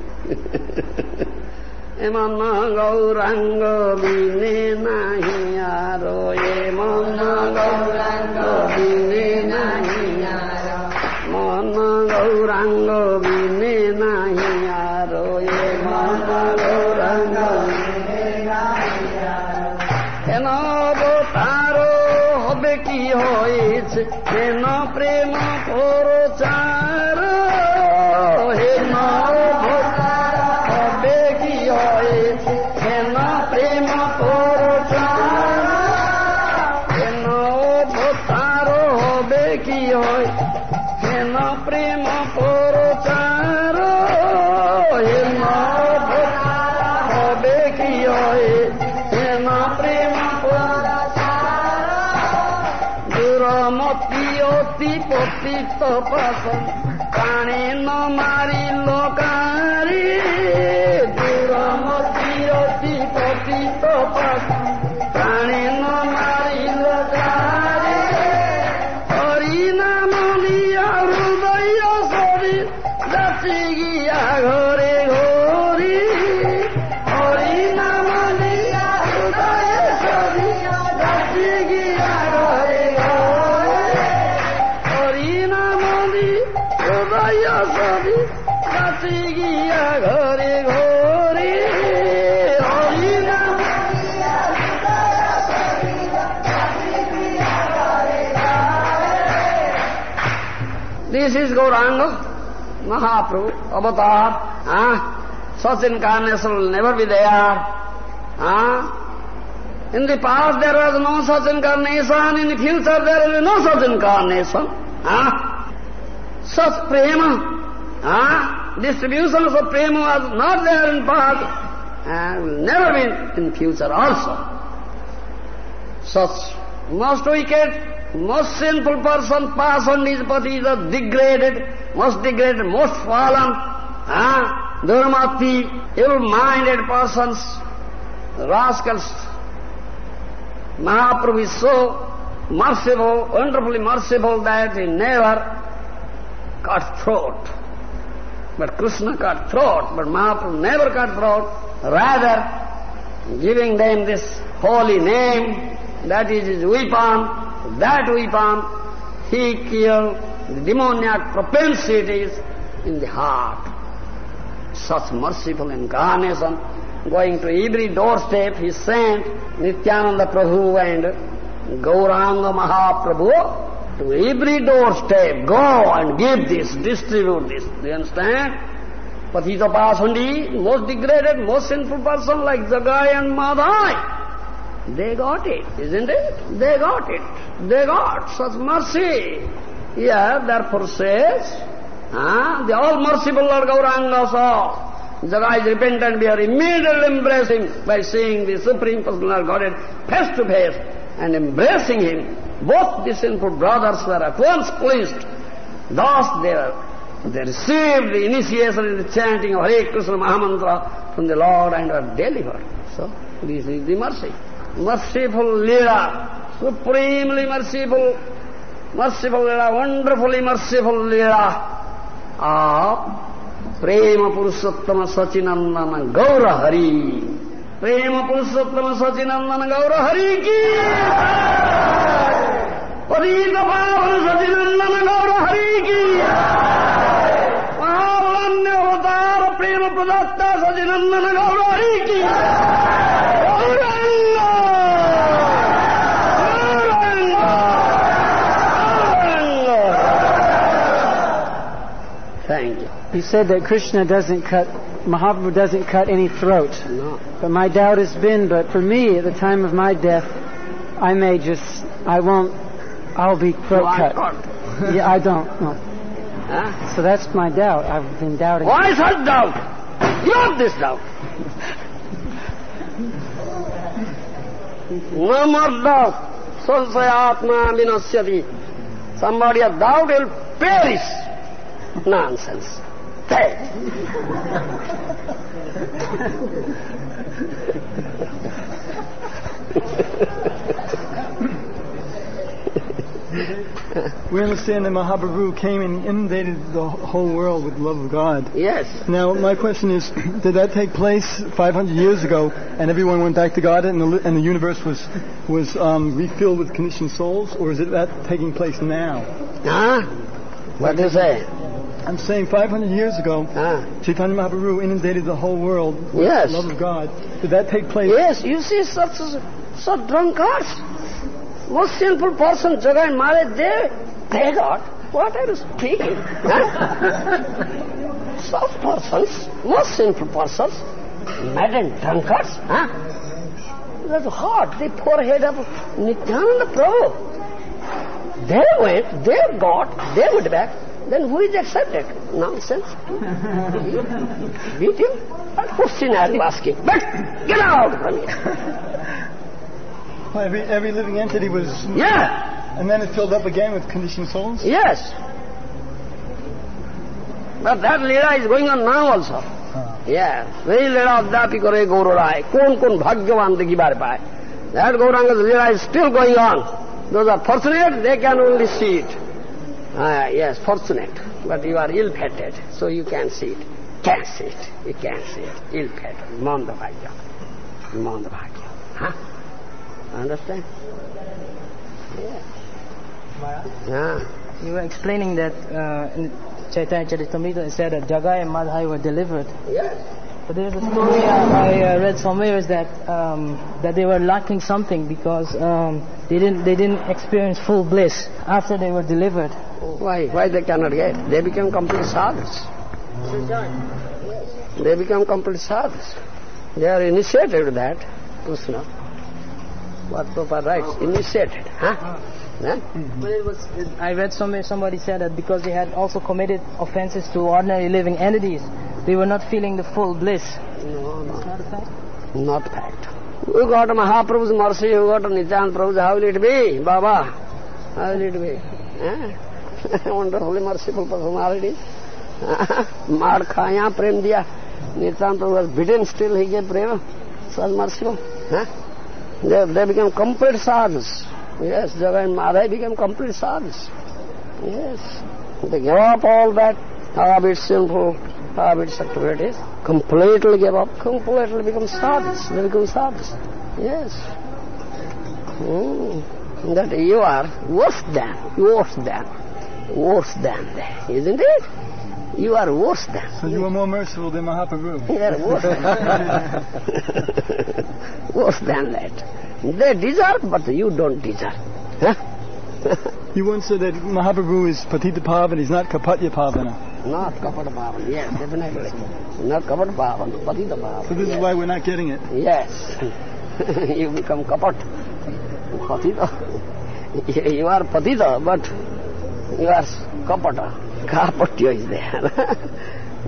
Emana Gauranga Bine Nahiyaro, Emana Gauranga Bine Nahiyaro, Mana Gauranga Bine se não pre corazón. Huh? Such incarnation will never be there. Huh? In the past there was no such incarnation, in the future there will be no such incarnation. Huh? Such prema, ah, distributions of prema was not there in past and will never be in future also. Such most wicked, most sinful person pass on his body is a degraded, most degraded, most fallen, ah, durmati, ill-minded persons, rascals. Mahaprabhu is so merciful, wonderfully merciful that he never cut throat. But Krishna cut throat, but Mahaprabhu never cut throat. Rather, giving them this holy name, that is his weapon, that weapon, he killed the demoniac propensities in the heart. Such merciful incarnation, going to every doorstep, he sent Nityananda Prabhu and Gauranga Mahaprabhu to every doorstep, go and give this, distribute this. Do you understand? But he's Patita Pasandi, most degraded, most sinful person like Jagai and Madhai. They got it, isn't it? They got it. They got such mercy. Yeah, therefore says, ah, the all-merciful Lord Gauranga saw Jagai is repentant, we are immediately embracing by seeing the Supreme Personal Godhead face to face and embracing Him both the sinful brothers were at once pleased. Thus they, were, they received the initiation in the chanting of Hare Krishna Mahamantra from the Lord and were delivered. So, this is the mercy. Merciful Leela, supremely merciful, merciful Leela, wonderfully merciful Leela of Prema Purushottama Sachinandana Gaura Hari. प्रेम पुरुषोत्तम सचिनंदन गौर हरि की पदीत पावन सचिनंदन गौर हरि की महावन्य अवतार प्रेम प्रदत्ता सचिनंदन गौर हरि की you. You said that Krishna doesn't cut, Mahaprabhu doesn't cut any throat. No. But my doubt has been, but for me, at the time of my death, I may just, I won't, I'll be throat Why cut. not? Yeah, I don't. No. Huh? So that's my doubt. I've been doubting. Why such doubt? Not this doubt. No more doubt. Sansayatma vinasyati. Somebody has doubt will perish. Nonsense. We understand that Mahaprabhu came and inundated the whole world with the love of God. Yes. Now, my question is, did that take place 500 years ago, and everyone went back to God, and the, and the universe was was um, refilled with conditioned souls, or is it that taking place now? Huh? What do you say? I'm saying 500 years ago, Huh? Chaitanya Mahaprabhu inundated the whole world with Yes. the love of God. Did that take place? Yes, you see such such drunkards. Most sinful person, Jagai Madhai, they, they got. What are you speaking? Huh? Such persons, most sinful persons, mad and drunkards, huh? That's hard. The poor head of Nityananda Prabhu. They went, they got, they went back. Then who is accepted? Nonsense. Beat him? What question are you asking? But get out from here. Well, Every, every living entity was, Yeah. and then it filled up again with conditioned souls? Yes. But that Leela is going on now also. Yeah. Very Leela Adhyapi Kore Gaururai. Kon kon bhagyavan dekibar paye. That Gauranga's Leela is still going on. Those are fortunate, they can only see it. Ah, yes, fortunate. But you are ill-fated, so you can see it. Can't see it. You can't see it. Ill-fated. Manda bhagya. Manda bhagya. Huh? Understand? Yeah. Yeah. You were explaining that uh, in Chaitanya Charitamrita it said that Jagai and Madhai were delivered. Yes. But there's a story I, I uh, read somewhere is that um, that they were lacking something because um, they didn't they didn't experience full bliss after they were delivered. Why? Why they cannot get? They become complete sadhus. They become complete sadhus. They are initiated to that, Krishna. What Prabhupada writes, initiated. Huh? Huh? But it was I read somewhere somebody said that because they had also committed offenses to ordinary living entities, they were not feeling the full bliss. No, no. Not a fact? Not fact. You got a Mahaprabhu's mercy, you got Nityanand Prabhu's, how will it be, Baba? How will it be? Wonderfully merciful personality. Mar khaya, prem diya. Nityanand Prabhu was beaten, still he gave prema. So merciful. Huh? They, they become complete sadhus. Yes, Jagai and Madhai became complete sadhus. Yes. They gave up all that habit, sinful habits, activities. Completely gave up, completely become sadhus. They become sadhus. Yes. Hmm. That you are worse than, worse than, worse than isn't it? You are worse than. So you are more merciful than Mahaprabhu. You are worse than. worse than that. They deserve, but you don't deserve. Huh? You once said that Mahaprabhu is Patita Pavana, he's not Kapatya Pavana. Not Kapata Bhavan, yes, definitely. Not Kapata Bhavan, Patita Bhavan. So this yes. is why we're not getting it. Yes. you become Kapat. Patita. You are Patita, but you are Kapata. Kapatya is there.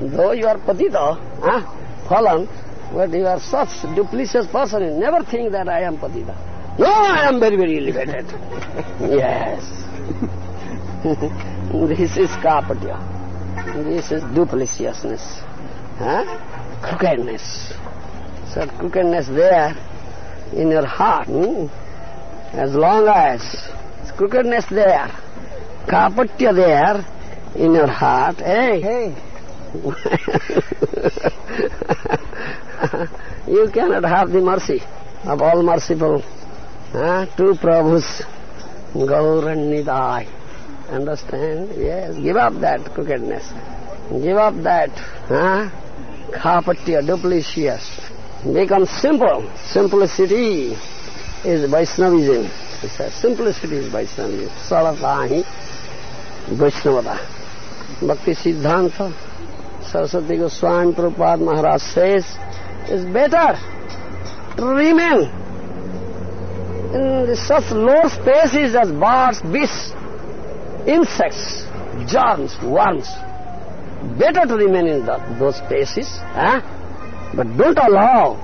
Though you are Patita, huh? Phalan, but you are such duplicitous person, you never think that I am Patita. No, I am very, very elevated. yes. this is Kapatya. This is dupliciousness. Huh? Crookedness. So crookedness there in your heart. Hmm? As long as crookedness there, Kapatya there in your heart, hey, Hey, you cannot have the mercy of all merciful. Huh? Two Prabhus, Gaur and Nitai. Understand? Yes, give up that crookedness. Give up that huh? Kapatya, duplicious. Become simple. Simplicity is Vaishnavism. Simplicity is Vaishnavism. Saratahi Vaishnavata. Bhakti Siddhanta Saraswati Goswami Prabhupada Maharaj says, it's better to remain in such low spaces as birds, beasts, insects, germs, worms. Better to remain in those spaces, huh? but don't allow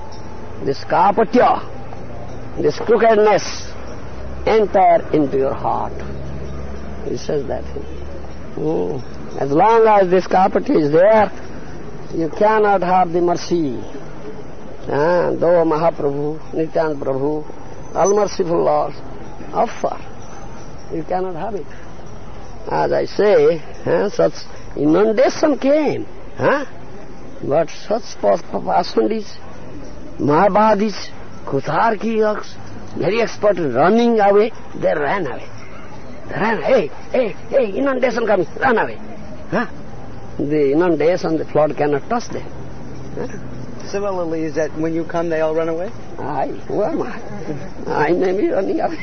this kapatya, this crookedness enter into your heart. He says that. Mm. As long as this kapat is there, you cannot have the mercy. Ah, though Mahaprabhu, Nityan Prabhu, all merciful Lord, offer, you cannot have it. As I say, ah, such inundation came, ah, but such personalities, Mayabadis, Kutharkiyaks, very expert running away, they ran away. They ran, hey, hey, hey, inundation coming, run away. Huh? The inundation, the flood cannot touch them. Huh? Similarly, is that when you come, they all run away? I, who am I? I may be running away.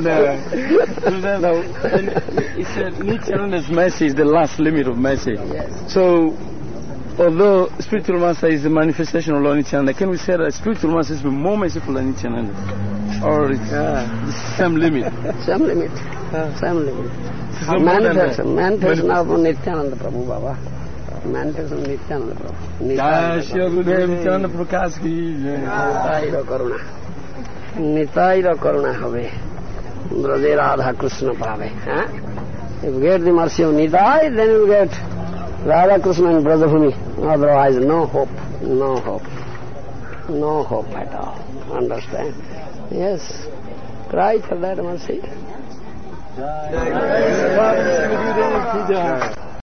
no. no. He said Nityananda's mercy is the last limit of mercy. Yes. So, although spiritual master is a manifestation of Lord Nityananda, can we say that spiritual master is more merciful than Nityananda? Or it's yeah. some limit? Same limit. Uh, some limit. So manifestation, manifestation of Nityananda Prabhu Baba. Manifestation of Nityananda Prabhu. Nityananda Prabhu Kash ki. Nitai ra karuna. Nitai ra karuna habe. Brother Radha Krishna Prave. If you get the mercy of Nityai, then you get Radha Krishna in Brajabhumi. Otherwise, no hope, no hope, no hope at all. Understand? Yes. Cry for that mercy.